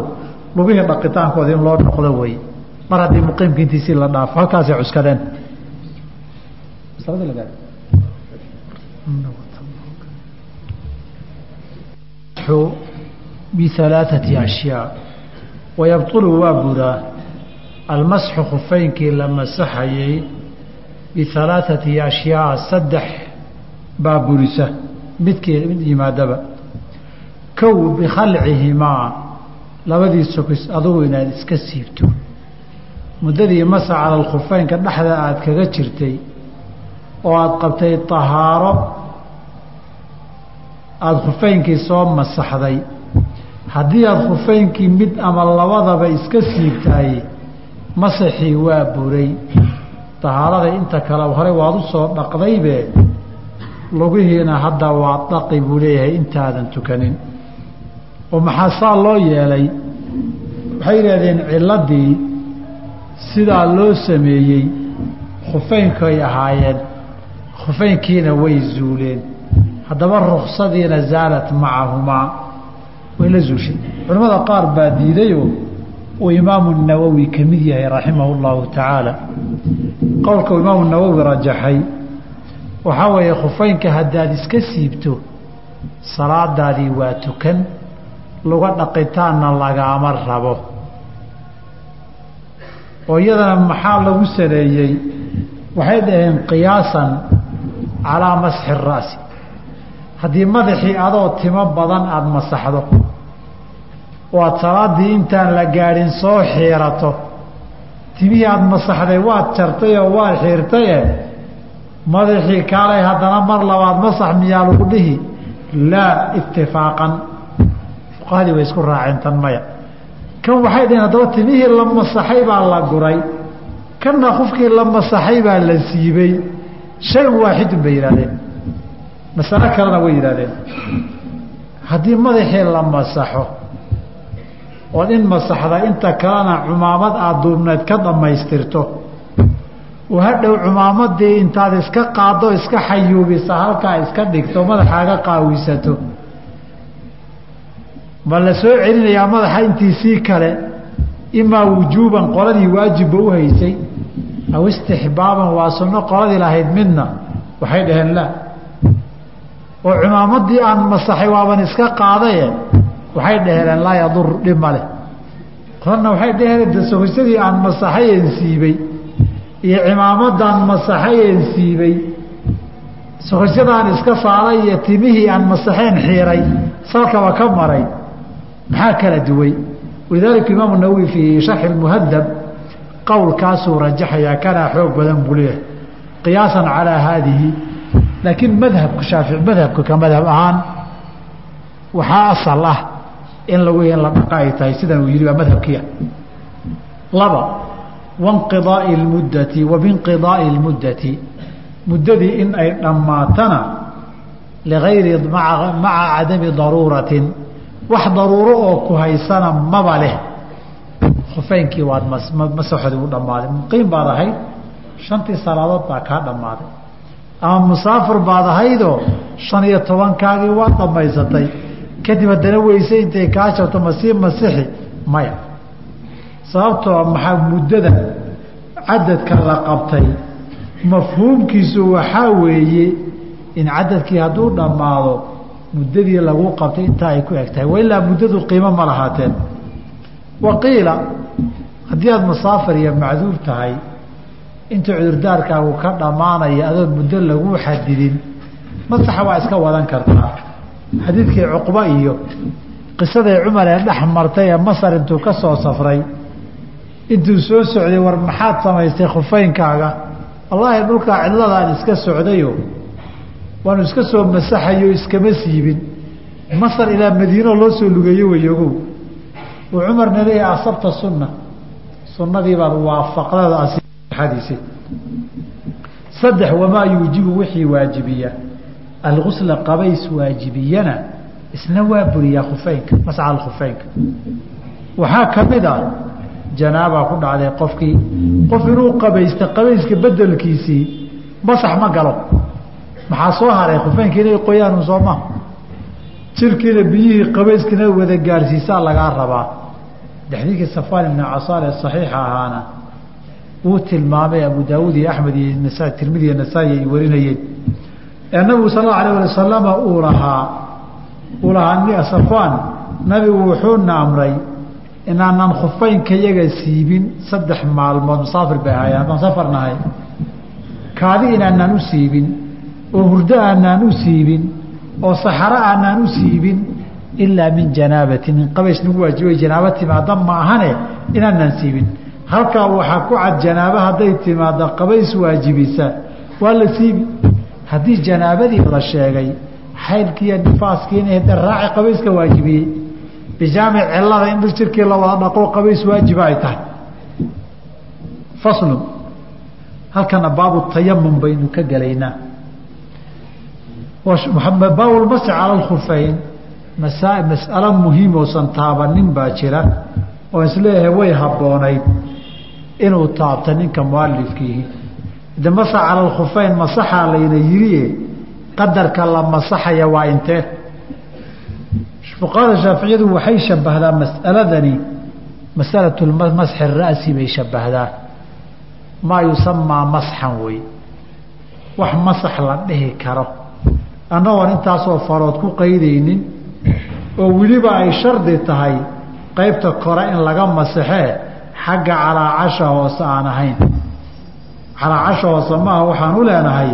lugihii dhaqitaankooda in loo noqdo weeye mar haddii muqiimka intiisii la dhaafo halkaasay cuskadeen bialaaثati ashyaa wayabطulu waa buraa almasxu khufeynkii la masaxayey bialaaثati ashyaa saddex baa burisa midkii mid yimaadaba kow bikhalcihimaa labadii sokis adugu inaad iska siibto muddadii masa cala alkhufeynka dhexda aad kaga jirtay oo aada qabtay tahaaro aada khufeynkii soo masaxday. Haddii aada khufeynkii mid ama labadaba iska siibtaay masaxii waa buray. Tahaarada inta kale hore waad u soo dhaqdaybe lugihiina hadda waa dhaqi buu leeyahay intaadan tukanin. Oo maxaa saa loo yeelay waxay yidhahdeen ciladii sidaa loo sameeyey khufeynkay ahaayeen khufeynkiina way zuuleen. Haddaba ruksadiina zaalat macahumaa way la zuushay. Culimmada qaar baa diidayoo uu imaamu nawowi ka mid yahay raximahu llahu tacaala. Qowlka uu imaamu nawowi rajaxay waxaa weeye khufeynka haddaad iska siibto salaadaadii waa tukan luga dhaqitaanna lagaama rabo oo iyadana maxaa lagu saleeyey waxay dhaheen qiyaasan calaa masxi ra'si haddii madaxii adoo timo badan aada masaxdo oo aada salaaddii intaan la gaadhin soo xiirato. Timihii aada masaxday waad jartay oo waad xiirtaye madaxii kaalay haddana mar labaad masax miyaa lagu dhihi? Laa itifaaqan fuqahadii way isku raaceen tan maya kan waxay dhaheen haddaba timihii la masaxay baa la guray kanna qofkii la masaxay baa la siibey shay waaxidun bay yidhahdeen masalo kalena way yidhahdeen haddii madaxii la masaxo ood in masaxda inta kalena cumaamad aada duubneed ka dhammaystirto oo hadhow cumaamadii intaad iska qaaddo iska xayuubisa halkaa iska dhigto madaxaaga qaawisato ma la soo celinayaa madaxa intiisii kale? Imaa wujuuban qoladii waajibba u haysay? Aw istixbaaban waa sunno qoladii lahayd midna? Waxay dhaheen laa oo cumaamadii aan masaxay waaban iska qaadaye? Waxay dhaheen laa yadur dhib ma leh. Qoladna waxay dhaheen dasohisadii aan masaxayeen siibey iyo cimaamadan masaxayeen siibey sohisyadaan iska saaray iyo timihii aan masaxeen xiiray. Salkaba ka maray maxaa kala duway? Walidaalika imaamu nawowi fii sharxi muhadab qowlkaasuu rajaxayaa kanaa xoog badan buu leeyahay qiyaasan calaa haadihi. Laakiin madhabka shaafici madhabka ka madhab ahaan waxaa asal ah in lagu in la dhaqa ay tahay sidan uu yidhi waa madhabkiia laba wainqidaai lmuddati wa lmuddati muddadii in ay dhammaatana ligayri maca cadami daruuratin wax daruuro oo ku haysana maba leh. Khufeynkii waad masaxoodii u dhammaaday. Muqiim baad ahayd shantii salaadood baa kaa dhammaaday. Ama musaafir baad ahaydoo shan iyo tobankaagii waad dhammaysatay. Kadib haddana weyse intay kaa jabto masii masixi? Maya. Sababtoo maxaa muddada cadadka la qabtay? Mafhuumkiisu waxaa weeye in cadadkii hadduu dhammaado muddadii lagu qabtay intaa ay ku eg tahay wailaa muddadu qiimo ma lahaateen. Wa qiila haddii aada musaafir iyo macduur tahay inta cudurdaarkaagu ka dhammaanaya adoon muddo lagu xadidin masaxa waa iska wadan kartaa. Xadiidkii cuqba iyo qisadii cumar ee dhex martay ee masar intuu ka soo safray intuu soo socday war maxaad samaystay khufeynkaaga wallaahi dhulkaa cidladaan iska socdayo waanu iska soo masaxayo iskama siibin. Masar ilaa madiino loo soo lugeeyo weyogow uu cumarna leeyahay asabta sunna. Sunnadii baad waafaqdada asiadiisi saddex wamaa yuujibu wixii waajibiya. Algusla qabays waajibiyana isna waa buriyaa khufeynka mascal khufeynka. Waxaa ka mid ah janaabaa ku dhacday qofkii qof inuu qabaysta qabayska bedelkiisii masax ma galo maxaa soo haray? Khufeynka inay qoyaanu soo maha jirkiina biyihii qabayskina wada gaarsiisaa lagaa rabaa. Xadiidkii safaan ibni casaal ee saxiixa ahaana wuu tilmaamay abu daawuud iyo axmed iyo tirmidi iyo nasaa-i ay warinayeen. Ee nabigu sal allau alayh ali wasalama uu lahaa uu lahaa safaan nabigu wuxuuna amray inaanan khufeynka yaga siibin saddex maalmood musaafir bay ahaayeen haddaan safar nahay kaadi inaanaan u siibin oo hurdo aanaan u siibin oo saxaro aanaan u siibin ilaa min janaabatin min qabays nagu waajibay janaabo timaada ma ahane inaanaan siibin. Halkaa waxaa ku cad janaabo hadday timaada qabays waajibisa waa la siibi haddii janaabadii la sheegay xaylkiiyo nifaaskiina hade raaci qabayska waajibiyey bijaamic cilada in jirkii la wada dhaqo qabays waajiba ay tahay. Faslun. Halkana baabu tayamum baynu ka gelaynaa baabulmasi cala lkhufeyn masaa mas'alo muhiim oosan taabanin baa jira oo is leeyahay way habboonayd inuu taabta ninka mualifkiihi de masa cala lkhufeyn masaxaa layna yidhi qadarka la masaxaya waa intee? Fuqahada shaaficiyadu waxay shabbahdaa mas'aladani masalatu masxi ra'si bay shabbahdaa maa yusamaa masxan wey. Wax masax la dhihi karo annagoon intaasoo farood ku qaydaynin oo weliba ay shardi tahay qaybta kore in laga masaxee xagga calaacasha hoose aan ahayn. Calaacasha hoose maaha waxaan u leenahay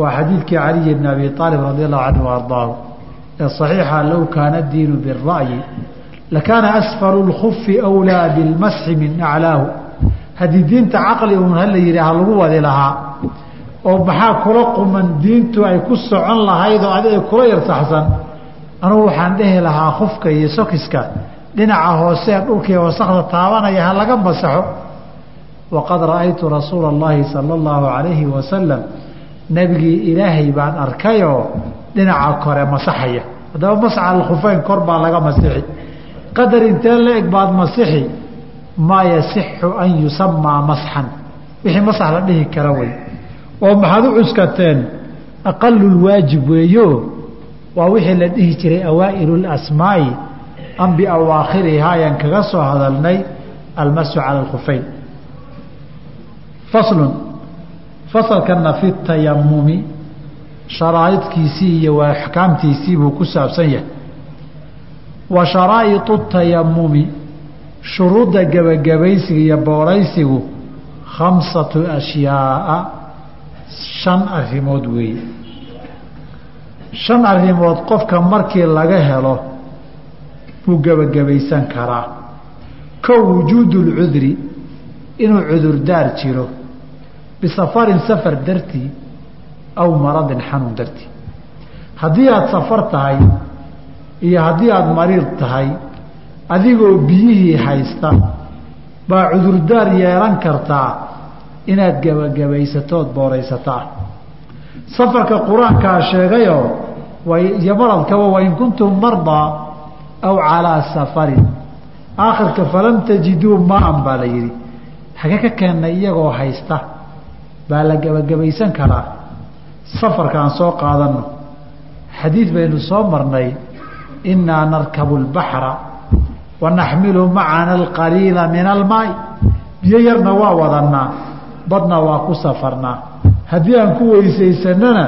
waa xadiidkii caliyi bn abi aalib radi allahu canhu ardaahu ee saxiixa low kaana diinu bira'yi lakaana asfalu lkufi wlaa bilmasxi min aclaahu haddii diinta caqli uun hala yidhi ha lagu wadi lahaa oo maxaa kula quman diintu ay ku socon lahayd oo adiga kula yarsaxsan anugu waxaan dhehi lahaa khufka iyo sokiska dhinaca hoosee dhulkii wasakda taabanaya ha laga masaxo. Waqad ra'aytu rasuula allaahi sala اllahu calayhi wasalam nebigii ilaahay baan arkayoo dhinaca kore masaxaya. Haddaba masxa alkhufeyn kor baa laga masixi. Qadar intee la eg baad masixi? Maa yasixu an yusamaa masxan. Wixii masax la dhihi kara wey oo maxaad u cuskateen aqalulwaajib weeyo waa wixii la dhihi jiray awaa'ilu lasmaa'i am biawaakhirihaa ayaan kaga soo hadalnay almasu cala alkhufeyn faslun fasalkana fi tayamumi sharaa'idkiisii iyo axkaamtiisii buu ku saabsan yahay. Wa sharaa'iطu tayamumi shuruudda gebagabaysiga iyo booraysigu khamsatu ashyaaa shan arrimood weeye shan arrimood qofka markii laga helo buu gebagabaysan karaa. Kow wujuudu lcudri inuu cudurdaar jiro bisafarin safar dartii aw maradin xanuun dartii. Haddii aada safar tahay iyo haddii aada mariid tahay adigoo biyihii haysta baa cudurdaar yeelan kartaa inaad gebagabaysatood booraysataa safarka qur'aankaa sheegayoo iyo maradkaba wain kuntum mardaa aw calaa safarin. Aakhirka falam tajiduu maan baa la yidhi. Hage ka keennay iyagoo haysta. Baa la gebagabaysan karaa. Safarkaan soo qaadanno. Xadiid baynu soo marnay innaa narkabu lbaxra wa naxmilu macana alqaliila min almaai biyo yarna waa wadannaa badna waa ku safarnaa. Haddii aan ku weysaysanana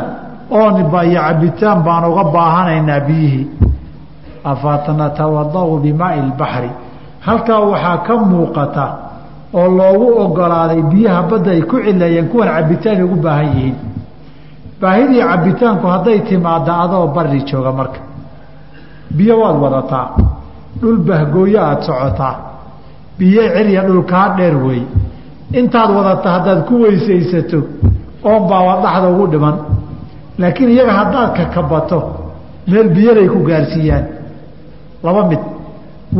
oon iyo cabitaan baan uga baahanaynaa biyihii. Afanatawadau bimaai lbaxri halkaa waxaa ka muuqata oo loogu ogolaaday biyaha badda ay ku cileeyeen kuwan cabitaanay ugu baahan yihiin. Baahidii cabitaanku hadday timaada adoo bari jooga marka. Biyo waad wadataa. Dhul bahgooyo aada socotaa. Biyo celiya dhulkaa dheer weey intaad wadata haddaad ku weysaysato oon baawa dhaxda ugu dhiman. Laakiin iyaga haddaad kakabato meel biyalay ku gaarsiiyaan. Laba mid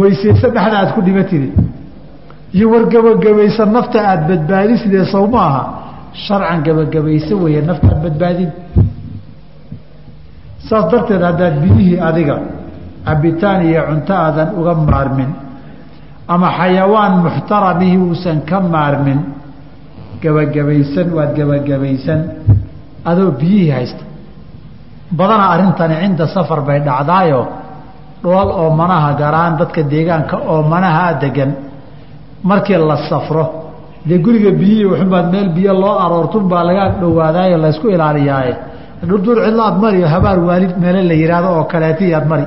weysayso dhexda aad ku dhimatide iyo wargabagabaysa nafta aada badbaadisidee sow ma aha? Sharcan gabagabayso weeye nafta aad badbaadin. Saas darteed haddaad biyihii adiga cabitaan iyo cunto aadan uga maarmin ama xayawaan muxtaramihi uusan ka maarmin. Gabagabaysan waad gabagabaysan. Adoo biyihii haysta. Badanaa arrintani cinda safar bay dhacdaayo. Dhool oomanaha garaan dadka deegaanka oomanaha degan. Markii la safro dee guriga biyihii waxunbaad meel biyo loo aroortunbaa laga dhowaadaayo laysku ilaaliyaaye dhurdur cidlo aad mari habaar waalid meele la yidhaahdo oo kaleetiy aad mari.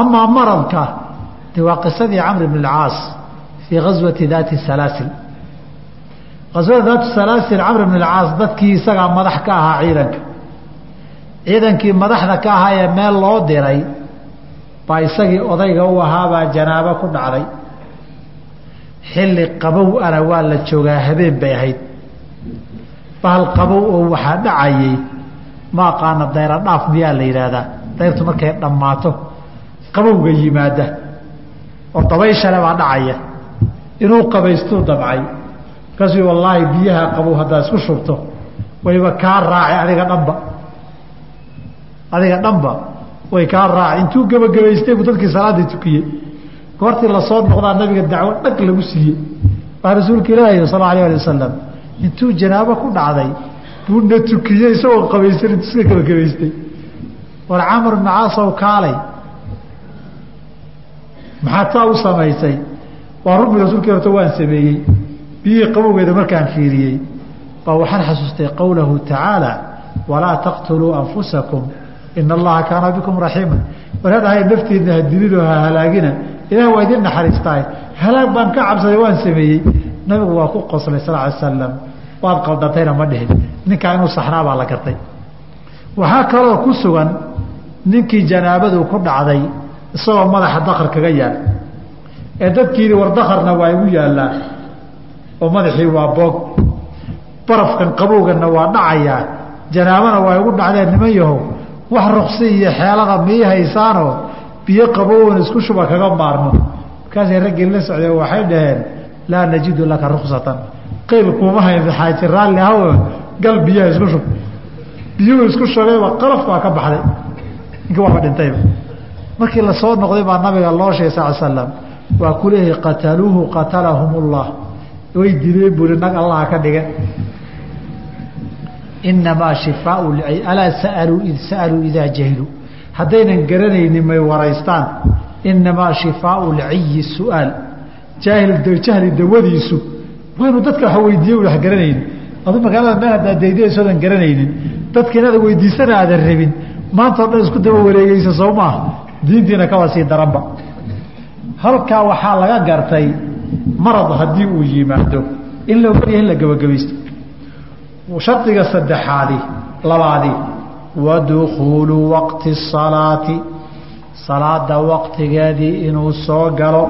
Amaa maradka de waa qisadii camr bn اlcaas fii gaswati daati salaasil. Gaswada daatu salaasil camr bn اlcaas dadkii isagaa madax ka ahaa ciidanka. Ciidankii madaxda ka ahaa ee meel loo diray baa isagii odayga u ahaabaa janaabo ku dhacday. Xilli qabow ana waa la joogaa habeen bay ahayd. Bahal qabow oo waxaa dhacayay ma aqaana dayra dhaaf miyaa la yidhaahdaa. Dayrtu markay dhammaato qabowga yimaada oo dabayshale baa dhacaya. Inuu qabaystuu damcay markaasuu wallaahi biyaha qabow haddaad isku shubto wayba kaa raacay adiga dhanba. Adiga dhanba way kaa raacay intuu gebagabaystay buu dadkii salaaddii tukiyey. Goortii la soo noqdaa nabiga dacwo dhag lagu siiyey. Baa rasuulka ilaahi sal alay ali wasalam intuu janaabo ku dhacday buu na tukiyey isagoo qabaysan intuu iska gebagabaystay. War camar bna caasow kaalay maxaad saa u samaysay waa rugbi rasuulkii horta waan sameeyey. Biyihii qabowgeeda markaan fiiriyey baa waxaan xasuustay qowlahu tacaala walaa taqtuluu anfusakum ina allaha kaana bikum raxiima. Waraadhahay naftiina hadilidoo ha halaagina ilaah waa idin naxariistahay halaag baan ka cabsaday waan sameeyey. Nabigu waa ku qoslay sal ly slam waad qaldantayna ma dhihin. Ninkaa inuu saxnaa baa la gartay. Waxaa kaloo ku sugan ninkii janaabadu ku dhacday isagoo madaxa dakar kaga yaal. Ee dadkii yidhi war dakarna waa igu yaallaa. Oo madaxii waa boog. Barafkan qabowganna waa dhacayaa. Janaabana waa igu dhacdeen niman yahow. Wax ruksi iyo xeelada mii haysaanoo? Biyo qabowan isku shuba kaga maarmo. Markaasay raggii la socdeen waxay dhaheen laa najidu laka ruksatan qeyl kuuma hayn xaaji raalli ahw gal biyaha isku shub. Biyuhu isku shugayba qalaf baa ka baxday. Ninkii waaba dhintayba markii la soo noqday baa nabiga loo sheegay sal slam waa ku qataluuhu qatalahum ullah way dileen buri nag allaha ka dhigan inamaa shifaau alaa saaluu id sa'aluu idaa jahiluu haddaynan garanaynin may waraystaan. Inamaa shifaau lciyi su'aal. Jahli dawadiisu. Waa inuu dadka wax weydiiye wax garanaynin. Adu magaalada meel haddaad daydaysodan garanaynin. Dadka inaada weydiisana aadan rabin. Maanta o dhan isku daba wareegeysa soo maaha diintiina kaba sii daranba halkaa waxaa laga gartay marad haddii uu yimaado in la ogolyahay in la gebagabaysto shardiga saddexaadi labaadi wadukuulu waqti salaati. Salaada waqtigeedii inuu soo galo.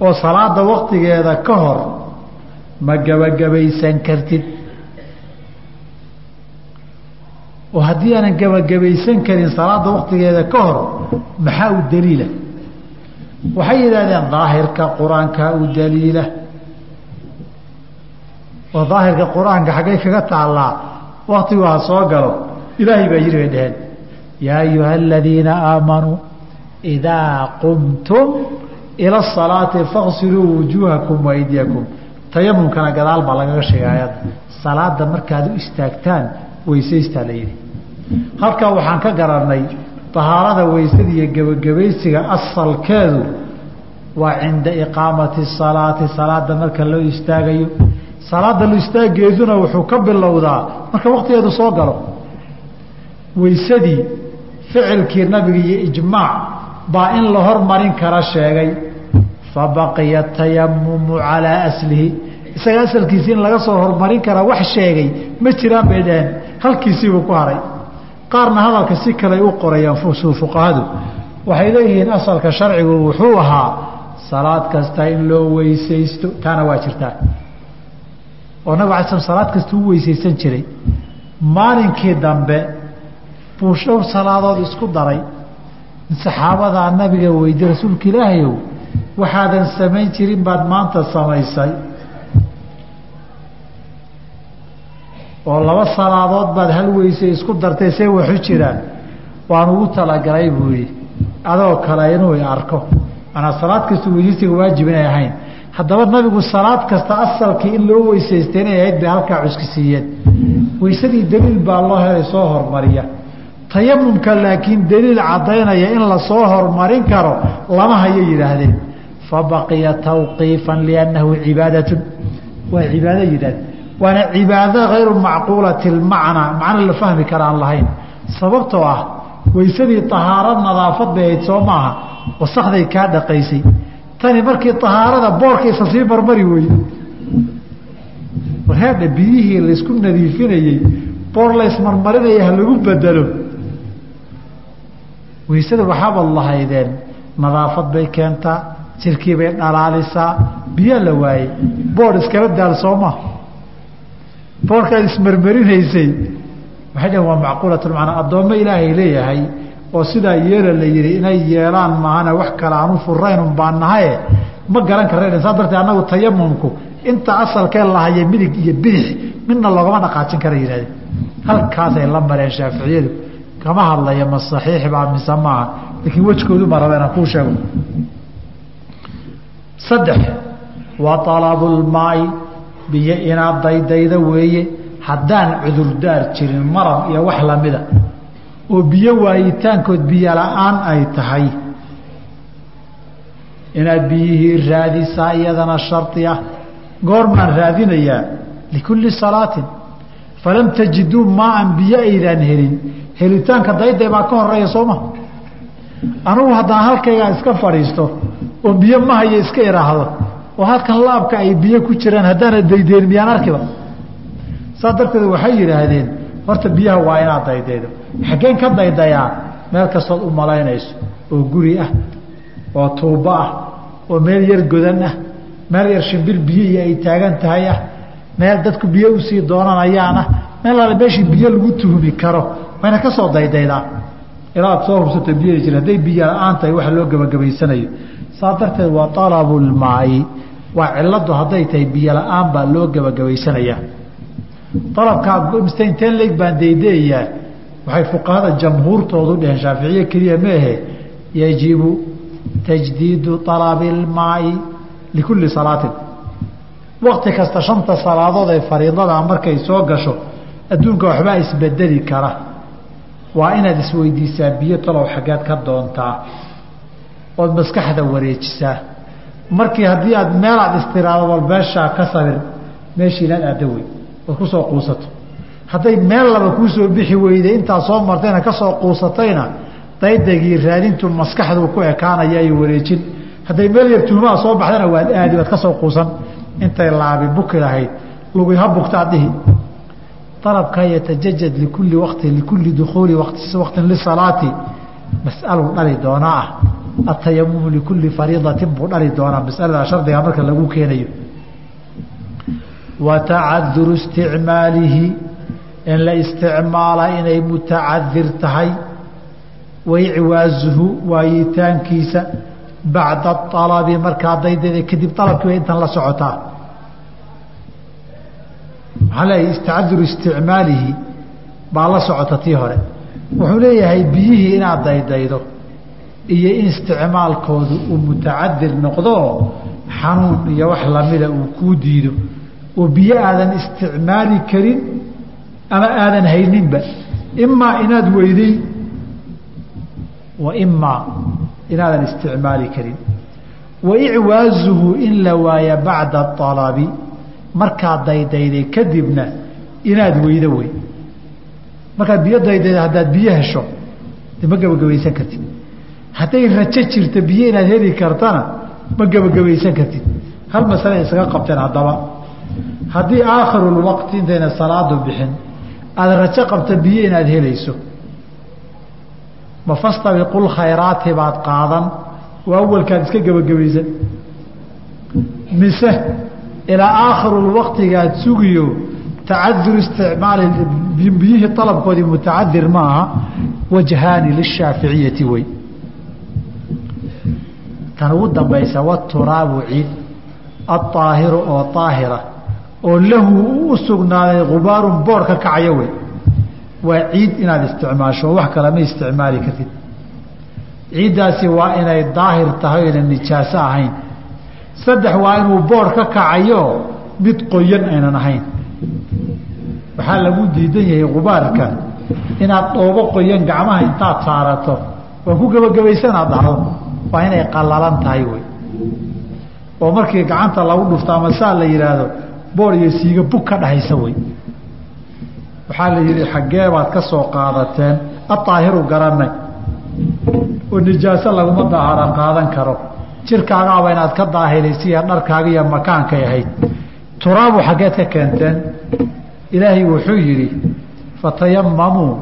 Oo salaada waqtigeeda ka hor ma gebagabaysan kartid oo haddii aanan gebagabaysan karin salaada waqtigeeda ka hor maxaa u daliila? Waxay yidhahdeen daahirka qur'aanka u daliila. Oo daahirka qur'aanka xaggay kaga taallaa? Waktigu ha soo galo. Ilaahay baa yidhi bay dheheen yaa ayuha aladiina aamanuu idaa qumtum ila asalaati faqsiluu wujuuhakum waaydiyakum tayamumkana gadaal baa lagaga sheegay ayadda salaada markaad u istaagtaan weysaystaa la yidhi halkaa waxaan ka garanay dahaarada weysada iyo gebagabaysiga asalkeedu waa cinda iqaamati salaati salaada marka loo istaagayo. Salaada lo istaageeduna wuxuu ka bilowdaa marka waktigeedu soo galo weysadii ficilkii nabiga iyo ijmaac baa in la hormarin kara sheegay. Fabaqiya tayamumu calaa aslihi. Isaga asalkiisii in laga soo hormarin karaa wax sheegay ma jiraan bay dhaheen. Halkiisiibuu ku haray qaarna hadalka si kaley u qorayaan fuqahadu. Waxay leeyihiin asalka sharcigu wuxuu ahaa salaad kasta in loo weysaysto taana waa jirtaa oo nabig ala sl salaad kasta u weysaysan jiray. Maalinkii dambe buu dhowr salaadood isku daray. Saxaabadaa nabiga weydiye rasuulka ilaahayow waxaadan samayn jirin baad maanta samaysay oo laba salaadood baad hal weysay isku dartay see waxu jiraan. Waan ugu talagalay buu yidhi adoo kale inuu arko. Manaa salaad kasta weysaysiga waajib inay ahayn. Haddaba nabigu salaad kasta asalkii in loo weysaystay inay ahayd bay halkaa cuski siiyeen. Weysadii daliil baa loo helay soo hormariya. Tayamumka laakiin daliil caddaynaya in la soo hormarin karo lama hayo yidhaahdeen. Fabaqiya tawqiifan liannahu cibaadatun waa cibaado yidhahdeen waana cibaado hayru macquulati lmacnaa macno la fahmi kara aan lahayn. Sababtoo ah weysadii tahaaro nadaafad bay ahayd soo maaha wasakday kaa dhaqaysay. Tani markii tahaarada boorka isa sii marmari weyde warheedha biyihii laysku nadiifinayey boor laysmarmarinaya ha lagu bedelo. Weysada waxaabad lahaydeen nadaafad bay keentaa jirkii bay dhalaalisaa biyo la waayey boor iskala daal sooma boorkaad ismarmarinaysay waxay dhaheen waa macquulatulmacnaa addoommo ilaahay leeyahay oo sidaa yeela la yidhi inay yeelaan maahana wax kale aanu furaynun baan nahaye ma garan karran saa darteed annagu tayamumku inta asalkee lahaya midig iyo bidix midna loogama dhaqaajin kara yihahdeen halkaasay la mareen shaaficiyadu. Kama hadlaya ma saxiix baa mise maaha laakiin wejkoodu ma raba inaan kuu sheego. Saddex waa alabulmaai biyo inaad daydayda weeye haddaan cudurdaar jirin marad iyo wax lamida oo biyo waayitaankood biyo la'aan ay tahay. Inaad biyihii raadisaa iyadana shardi ah. Goormaan raadinayaa likulli salaatin. Falam tajiduu maaan biyo aydaan helin. Helitaanka dayday baa ka horreeya sooma anugu haddaan halkaygaa iska fadhiisto oo biyo ma hayo iska idhaahdo oo halkan laabka ay biyo ku jiraan haddaana daydeen miyaan arkiba? Saas darteed waxay yidhaahdeen horta biyaha waa inaad daydaydo xaggeen ka daydayaa meel kastood u malaynayso oo guri ah oo tuubo ah oo meel yar godan ah meel yar shimbir iyo ay taagan tahay ah meel dadku biyo u sii doonanayaan ah meel alle meeshii biyo lagu tuhmi karo wayna ka soo daydaydaa. Ilaa aad soo hubsato biyada jir hadday biyo la'aan tahay waxa loo gebagabaysanayo saas darteed waa alabulmaayi waa ciladu hadday tahay biyo la'aan baa loo gebagabaysanayaa alabkaa mise inteen leeg baan daydayayaa waxay fuqahada jamhuurtoodu dheheen shaaficiye keliya meehe yajibu tajdiidu alabi ilmaai likulli salaatin. Wakti kasta shanta salaadood ee fariidadaa markay soo gasho adduunka waxbaa isbedeli kara. Waa inaad isweydiisaa biyo talow xaggeed ka doontaa ood maskaxda wareejisaa markii haddii aad meelaad istiraado wal meeshaa ka sabir meeshii inaad aadda wey ood ku quusato. Hadday meel laba kuu soo bixi weyday intaa soo martayna ka soo quusatayna daydagii raadintu maskaxduu ku ekaanaya ay wareejin. Hadday meel yar tuhmaha soo baxdana waad aadi waad ka soo quusan. Intay laabi buki lahayd lugi ha bugtaad dhihi. Alabka yatajajad likulli waqtin likulli dukuuli waqtin lisalaati mas'aluu dhali doonaa ah atayamumu likulli fariidatin buu dhali doonaa masalada shardiga marka lagu keenayo wa tacaduru isticmaalihi in la isticmaala inay mutacadir tahay waicwaazuhu waayitaankiisa bacda alabi markaa daydada kadib alabkii bay intan la socotaa maxaa leeyahay tacaduru isticmaalihi baa la socota tii hore wuxuu leeyahay biyihii inaad daydaydo iyo in isticmaalkoodu uu mutacadir noqdoo xanuun iyo wax lamida uu kuu diido. Oo biyo aadan isticmaali karin ama aadan hayninba. Imaa inaad weyday wa imaa inaadan isticmaali karin. Wa icwaazuhu in la waaya bacda alabi markaad daydayday kadibna inaad weydo wey. Markaad biyo daydayda haddaad biyo hesho ma gebagabaysan kartid hadday rajo jirto biyo inaad heli kartana ma gebagabaysan kartid. Hal masale isaga qabteen haddaba. Haddii aakhirulwaqti intayna salaadu bixin aada rajo qabta biyo inaad helayso. Ma fastabiqul khayraati baad qaadan oo awalkaad iska gebagabaysan mise ilaa aakhirulwaqtigaad sugiyo tacadur isticmaali biyihii alabkoodii mutacadir ma aha wajhaani lishaaficiyati wey tan ugu dambaysa waturaabu ciid aaahiru oo aahira oo lahu u sugnaaday gubaarun boor ka kacayo wey. Waa ciid inaad isticmaasho wax kale ma isticmaali kartid. Ciiddaasi waa inay daahir tahay oyna nijaaso ahayn. Saddex waa inuu boor ka kacayo mid qoyan aynan ahayn. Waxaa lagu diidan yahay gubaarka inaad dhoobo qoyan gacmaha intaad saarato waan ku gebagabaysanaad dhahdo waa inay qallalan tahay wey oo markii gacanta lagu dhufto ama saa la yidhaahdo boor iyo siiga bug ka dhahaysa wey waxaa la yidhi xaggee baad ka soo qaadateen adaahiru garanay. oo nijaaso laguma daahara qaadan karo. Jirkaagaaba inaad ka daahiraysiya dharkaaga iyo makaankay ahayd. Turaabu xaggeed ka keenteen. Ilaahay wuxuu yidhi fatayamamuu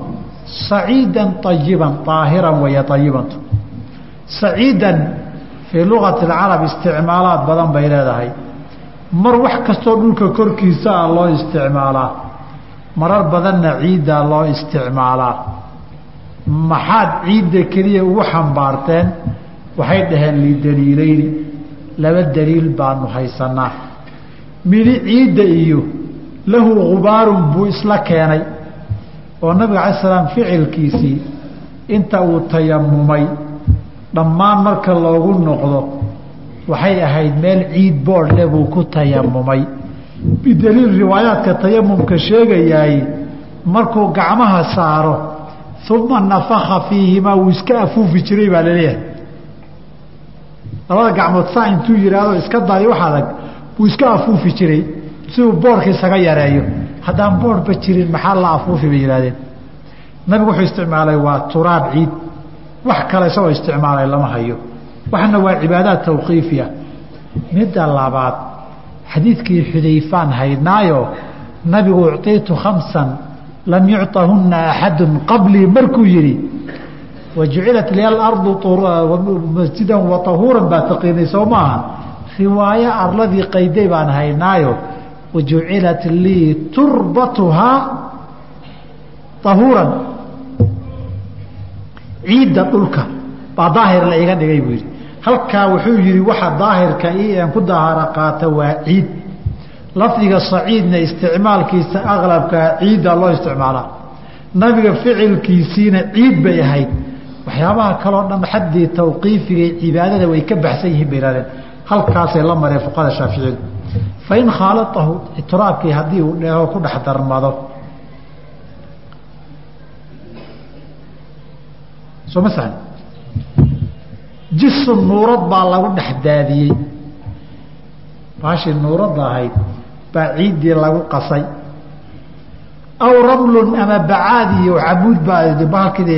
saciidan ayiban aahiran weeye ayibantu saciidan fii lugati alcarab isticmaalaad badan bay leedahay. Mar wax kastoo dhulka korkiisa ah loo isticmaalaa marar badanna ciiddaa loo isticmaalaa. Maxaad ciidda keliya ugu xambaarteen? Waxay dhaheen lidaliilayni laba daliil baanu haysanaa midi ciidda iyo lahu gubaarun buu isla keenay oo nabiga cala salaam ficilkiisii inta uu tayamumay dhammaan marka loogu noqdo waxay ahayd meel ciid boodh le buu ku tayamumay bidaliil riwaayaadka tayamumka sheegayaay markuu gacmaha saaro uma nafaka fiihimaa wuu iska afuufi jiray baa la leeyahay labada gacmood saa intuu yidhaahdo iska dari wax adag wuu iska afuufi jiray siduu boorka isaga yareeyo. Haddaan boorhba jirin maxaa la afuufi? bay yidhahdeen nabigu wuxuu isticmaalay waa turaab ciid wax kale isagoo isticmaalay lama hayo. Waxna waa cibaadaad tawqiifi ah midda labaad xadiidkii xudayfaan haynaayo nabigu ucطiitu khamsan lam yucطahuna axadu qablii markuu yihi wajucilat liya alardu masjidan wa tahuuran baa taqiinay soo maaha riwaayo arladii qayday baan haynaayo wajucilat lii turbatuhaa tahuuran ciidda dhulka baa daahir la iga dhigay buu yidhi. Halkaa wuxuu yihi waxa daahirka i aan ku daahara qaata waa ciid. Lafdiga saciidna isticmaalkiisa aqlabkaa ciidda loo isticmaalaa. Nabiga ficilkiisiina ciid bay ahayd. Waxyaabaha kaloo dhan xaddii tawqiifiga cibaadada way ka baxsan yihiin bay ihahdeen halkaasay la mareen fuqahada shaaficiyadu. Fain khaalatahu turaabkii haddii uu dheeho ku dhex darmado soo ma sahn jisu nuurad baa lagu dhex daadiyey. Baashii nuuradda ahayd baa ciiddii lagu qasay. Aw ramlun ama bacaad iyo camuud baa bahalkid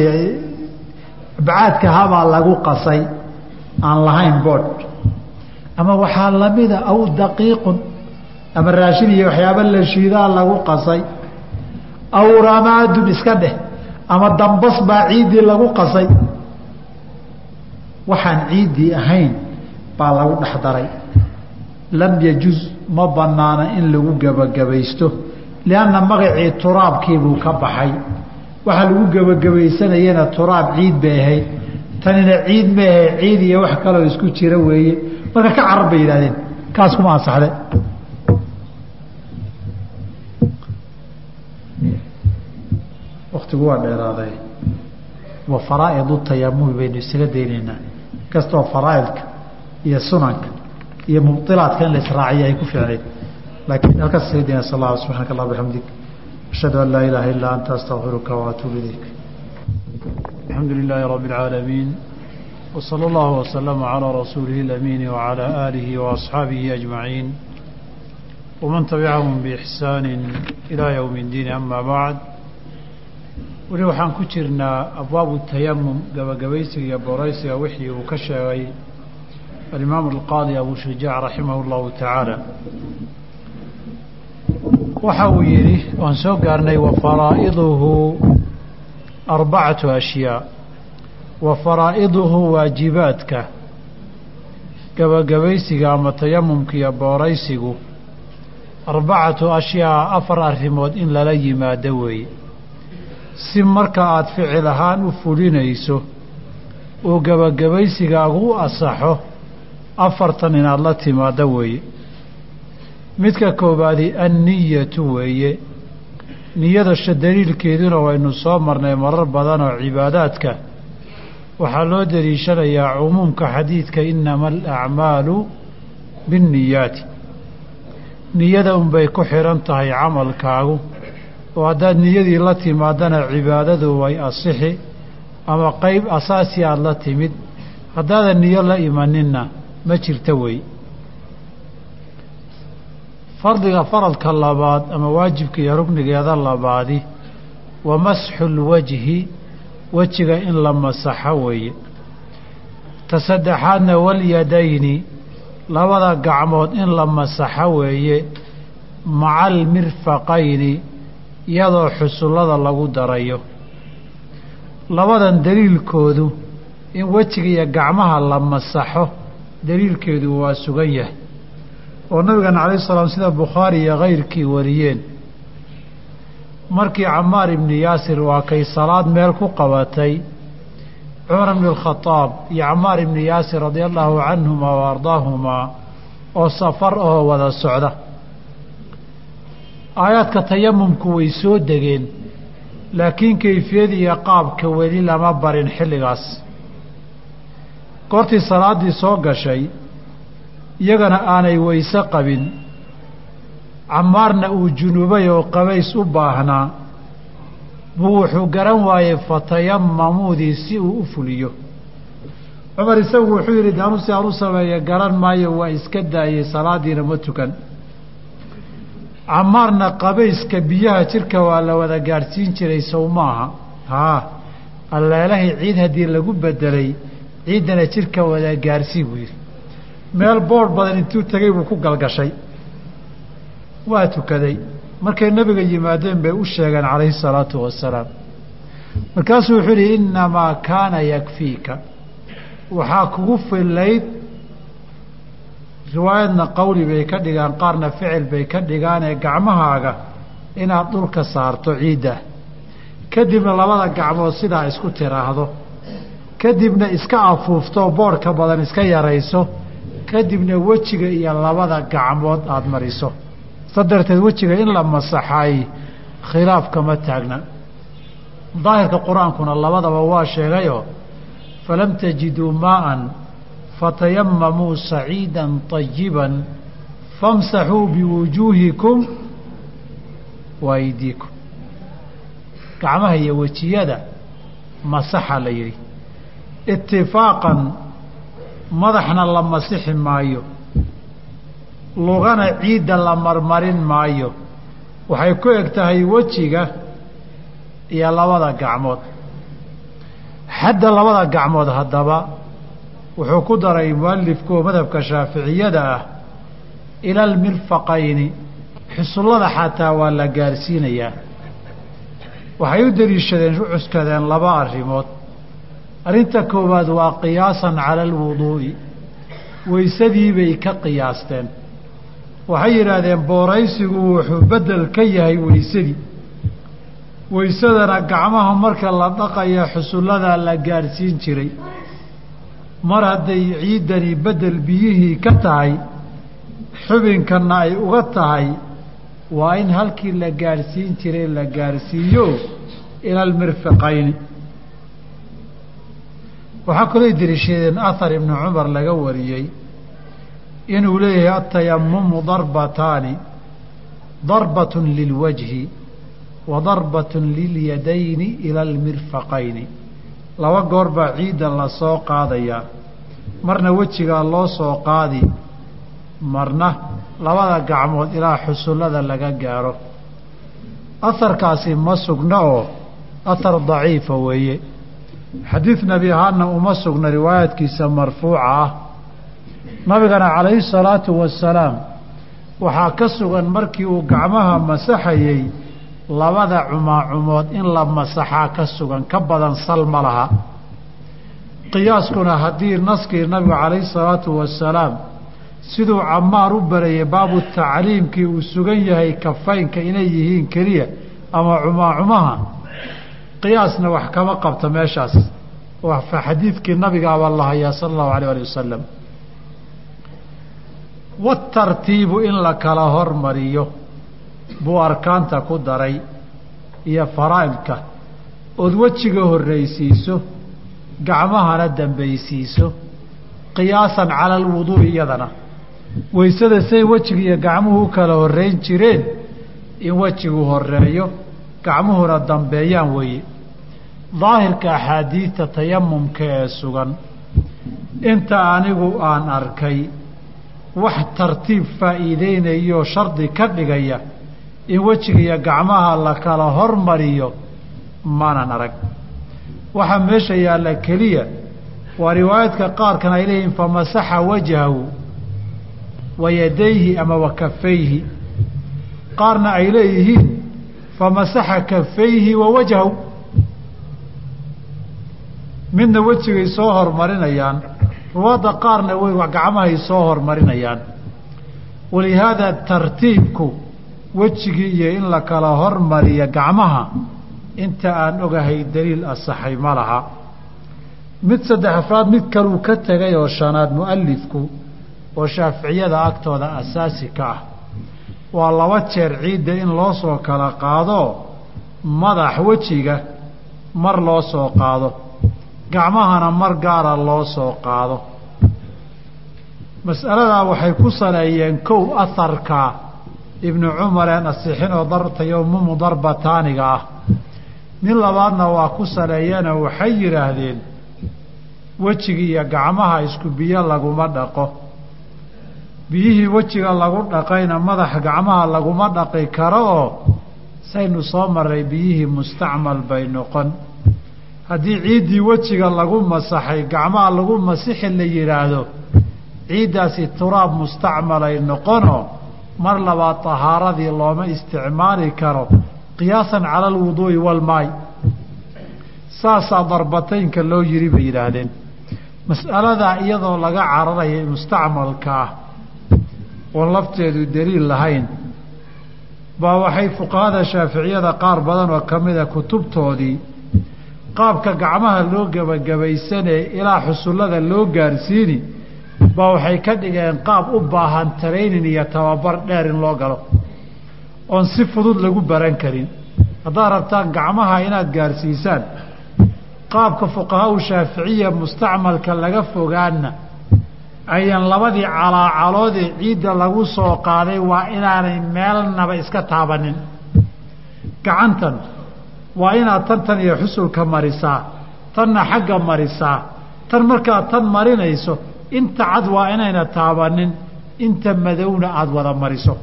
bacaadka habaa lagu qasay. Aan lahayn boodh ama waxaa lamida aw daqiiqun ama raashin iyo waxyaaba la shiidaa lagu qasay. Aw ramaadun iska dheh ama dambas baa ciiddii lagu qasay. Waxaan ciiddii ahayn baa lagu dhex daray. Lam yajuz ma banaana in lagu gebagabaysto lianna magacii turaabkiibuu ka baxay. Waxaa lagu gebagabaysanayana turaab ciid bay ahayd. Tanina ciid ma ahe ciid iyo wax kaloo isku jira weeye. Marka ka carab bay yidhahdeen kaas kuma ansaxde waktigu waa dheeraaday. Wa faraa'idu tayamumi baynu isaga daynaynaa. Inkastoo faraa'idka iyo sunanka iyo mubdilaadka in la ay ku fiicnayd. Laakiin halkaas isaga daynaa sal alla subxaanka allah bixamdik ashhadu an laa ilaaha illaa anta astaqfiruka wa ilayk. Alxamdu lilaahi rabbi اlcaalamiin wsala allahu waslama calaa rasuulihi alamiini wacalaa aalihi waasxaabihi ajmaciin. Waman tabicahum biixsaani ilaa yowmi اddiin ama bacd weli waxaan ku jirnaa abwaabu tayamum gabagabaysiga iyo boraysiga wixii uu ka sheegay alimaam alqaadi abu shujaac raximah اllahu tacaala waxa uu yidhi waan soo gaarnay wa faraa'iduhu arbacatu ashyaa wa faraa'iduhu waajibaadka gabagabaysiga ama tayamumka iyo booraysigu arbacatu ashyaa afar arrimood in lala yimaado weeye si marka aada ficil ahaan u fulinayso uu gabagabaysigaagu u asaxo afartan inaad la timaaddo weeye. Midka koowaadi anniyatu weeye. Niyadasha daliilkeeduna waynu soo marnay marar badan oo cibaadaadka. Waxaa loo daliishanayaa cumuumka xadiidka innama alacmaalu binniyaati. Niyada unbay ku xidhan tahay camalkaagu oo haddaad niyadii la timaadana cibaadadu way asixi ama qeyb asaasi aada la timid haddaadan niyo la imaninna ma jirta wey. Fardiga faradka labaad ama waajibka iyo rugnigeeda labaadi wa masxu lwajhi wejiga in la masaxo weeye ta saddexaadna walyadayni labada gacmood in la masaxo weeye maca almirfaqayni iyadoo xusullada lagu darayo. Labadan daliilkoodu in wejiga iyo gacmaha la masaxo daliilkeedu waa sugan yahay. Oo nabigana calayhi salaam sida bukhaari iyo kayrkii wariyeen. Markii camaar ibni yaasir waa kay salaad meel ku qabatay cumar bni alkhadaab iyo camaar ibni yaasir radia allaahu canhumaa wa ardaahumaa oo safar ahoo wada socda aayaadka tayamumku way soo degeen laakiin kayfiyad iyo qaabka weli lama barin xilligaas. Goortii salaaddii soo gashay iyagana aanay weyse qabin camaarna uu junuubay oo qabays u baahnaa buu wuxuu garan waayey fatayamamuudii si uu u fuliyo. Cumar isagu wuxuu yidhi daanu si aan u sameeya garan maayo waa iska daayey salaadiina ma tukan camaarna qabayska biyaha jirka waa la wada gaadhsiin jiray sow maaha haa alleelahay ciid haddii lagu bedelay ciiddana jirka wada gaadhsii buu yidhi. Meel boodh badan intuu tegay buu ku galgashay. Waa tukaday. Markay nabiga yimaadeen bay u sheegeen calayhi salaatu wasalaam markaasuu wuxuu yihi innamaa kaana yakfiika. Waxaa kugu fillayd riwaayadna qawli bay ka dhigaan qaarna ficil bay ka dhigaanee gacmahaaga inaad dhulka saarto ciidda. Kadibna labada gacmood sidaa isku tiraahdo. Kadibna iska afuufto boodhka badan iska yarayso. Kadibna wejiga iyo labada gacmood aada mariso. Sa darteed wejiga in la masaxay khilaaf kama taagna. Daahirka qur'aankuna labadaba waa sheegayoo falam tajiduu maa'an fatayamamuu saciidan طayiban famsaxuu biwujuuhikum wa aydiikum gacmaha iyo wejiyada masaxa la yidhi itifaaqan madaxna la masixi maayo lugana ciidda la marmarin maayo waxay ku eg tahay wejiga iyo labada gacmood xadda labada gacmood haddaba wuxuu ku daray mualifku oo madhabka shaaficiyada ah ila almirfaqayni xusullada xataa waa la gaarsiinayaa waxay u deliishadeen u cuskadeen laba arrimood. Arrinta koowaad waa qiyaasan cala alwuduu'i weysadii bay ka qiyaasteen. Waxay yidhaahdeen booraysigu wuxuu beddel ka yahay weysadii weysadana gacmaha marka la dhaqaya xusulladaa la gaadhsiin jiray mar hadday ciiddani beddel biyihii ka tahay xubinkanna ay uga tahay waa in halkii la gaadhsiin jiray la gaadhsiiyo ila almirfiqayni waxaa kaloo deliishadeen ahar ibnu cumar laga wariyey inuu leeyahay atayamumu darbataani darbatun lilwajhi wa darbatun lilyadayni ila almirfaqayni laba goor baa ciidda la soo qaadayaa marna wejigaa loo soo qaadi marna labada gacmood ilaa xusullada laga gaaro. Aharkaasi ma sugna oo ahar daciifa weeye. Xadiid nebi ahaana uma sugna riwaayaadkiisa marfuuca ah. Nabigana calayhi salaatu wasalaam waxaa ka sugan markii uu gacmaha masaxayey labada cumaacumood in la masaxaa ka sugan ka badan sal ma laha. Qiyaaskuna haddii naskii nabigu calayhi salaatu wasalaam siduu camaar u barayay baabu tacliimkii uu sugan yahay kafaynka inay yihiin keliya ama cumaacumaha qiyaasna wax kama qabto meeshaas. Xadiidkii nabigaabaa la hayaa sala allahu alayh ali wasalam watartiibu in la kala hormariyo buu arkaanta ku daray iyo faraa'ilka. Ood wejiga horraysiiso gacmahana dambaysiiso qiyaasan cala alwuduu'i iyadana. Waysada say wejiga iyo gacmuhu u kala horrayn jireen in wejigu horreeyo gacmuhuna dambeeyaan weeye. Daahirka axaadiidta tayamumka ee sugan inta anigu aan arkay wax tartiib faa'iideynayo shardi ka dhigaya in wejiga iyo gacmaha la kala hormariyo maanan arag waxaa meesha yaalla keliya waa riwaayadka qaarkan ay leeyihiin famasaxa wajhahu wa yadayhi ama wa kafayhi qaarna ay leeyihiin famasaxa kafayhi wa wajhahu. Midna wejigay soo hormarinayaan ruwaadda qaarna way gacmahay soo hormarinayaan. Walihaada tartiibku wejigii iyo in la kala hormariya gacmaha inta aan ogahay daliil asaxay ma laha. Mid saddex afraad mid kaluu ka tegay oo shanaad mu'alifku oo shaaficiyada agtooda asaasi ka ah. Waa laba jeer ciidda in loo soo kala qaado madax wejiga mar loo soo qaado gacmahana mar gaara loo soo qaado. Mas'aladaa waxay ku saleeyeen kow aharka ibnu cumareen asixin oo dartayomumu darbataaniga ah. Nin labaadna waa ku saleeyeenoo waxay yidhaahdeen wejiga iyo gacmaha isku biyo laguma dhaqo. Biyihii wejiga lagu dhaqayna madaxa gacmaha laguma dhaqi karo oo saynu soo maray biyihii mustacmal bay noqon. Haddii ciiddii wejiga lagu masaxay gacmaha lagu masixi la yidhaahdo ciiddaasi turaab mustacmalay noqonoo mar labaad tahaaradii looma isticmaali karo qiyaasan cala alwuduu'i walmaay saasaa darbataynka loo yidhi bay yidhaahdeen. Mas'aladaa iyadoo laga cararaya mustacmalka ah oon lafteedu daliil lahayn baa waxay fuqahada shaaficiyada qaar badan oo ka mida kutubtoodii qaabka gacmaha loo gebagabaysanee ilaa xusullada loo gaarsiini baa waxay ka dhigeen qaab u baahan taraynin iyo tababar dheer in loo galo oon si fudud lagu baran karin. Haddaad rabtaan gacmaha inaad gaarsiisaan qaabka fuqahaa-u shaaficiya mustacmalka laga fogaana ayan labadii calaacaloodee ciidda lagu soo qaaday waa inaanay meelnaba iska taabanin gacantan waa inaad tan tan iyo xusulka marisaa tanna xagga marisaa tan markaad tan marinayso inta cad waa inayna taabanin inta madowna aada wada mariso.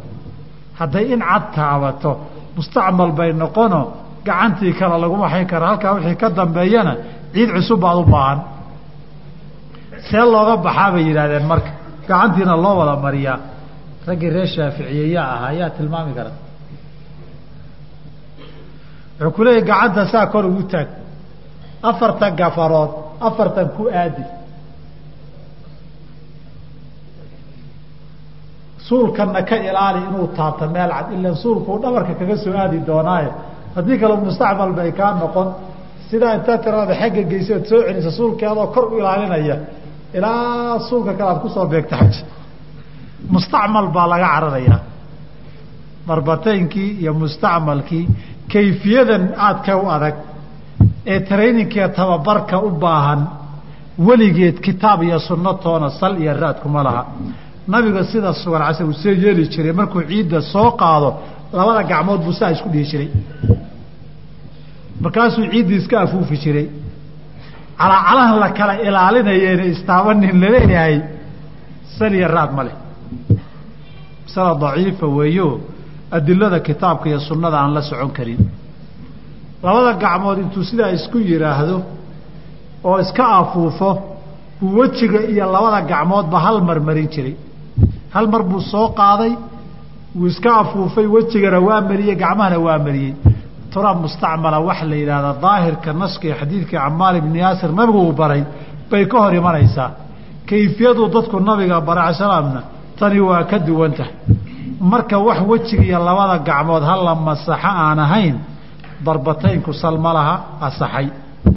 Hadday in cad taabato mustacmal bay noqono gacantii kale laguma xayn kara halkaa wixii ka dambeeyana ciid cusub baad u baahan. See looga baxaa bay yidhaahdeen marka gacantiina loo wada mariyaa. Raggii reer shaaficiye yaa ahaa yaa tilmaami kara wuxuu ku leeyahy gacanta saa kor ugu taag. Afartan gafarood afartan ku aadi suulkanna ka ilaali inuu taabto meel cad ilan suulkuu dhabarka kaga soo aadi doonaaye haddii kale mustacmal bay kaa noqon. Sidaa intaad tiraada xagga geysa ood soo celisa suulkeedoo kor u ilaalinaya ilaa suulka kale aad ku soo beegta xaji mustacmal baa laga cararayaa darbataynkii iyo mustacmalkii kayfiyadan aadka u adag ee traininkiiyo tababarka u baahan weligeed kitaab iyo sunnatoona sal iyo raadkuma laha nabiga sida sugan casr uu see yeeli jiray markuu ciidda soo qaado labada gacmood buu saa isku dhihi jiray. Markaasuu ciiddii iska afuufi jiray. Calaacalahan la kala ilaalinayena istaabanin la leeyahay sal iyo raad ma leh. Masala daciifa weeyo adilada kitaabka iyo sunnada aan la socon karin. Labada gacmood intuu sidaa isku yidhaahdo oo iska afuufo buu wejiga iyo labada gacmoodba hal mar marin jiray hal mar buu soo qaaday wuu iska afuufay wejigana waa mariyey gacmahana waa mariyey. Turaab mustacmala waxa la yidhahdaa daahirka naska xadiidkii camaar ibni yaasir nabigu uu baray bay ka hor imanaysaa. Kayfiyadu dadku nabiga bara ala salaamna tani waa ka duwan tahay marka wax wejiga iyo labada gacmood hala masaxo aan ahayn darbataynku sal ma laha asaxay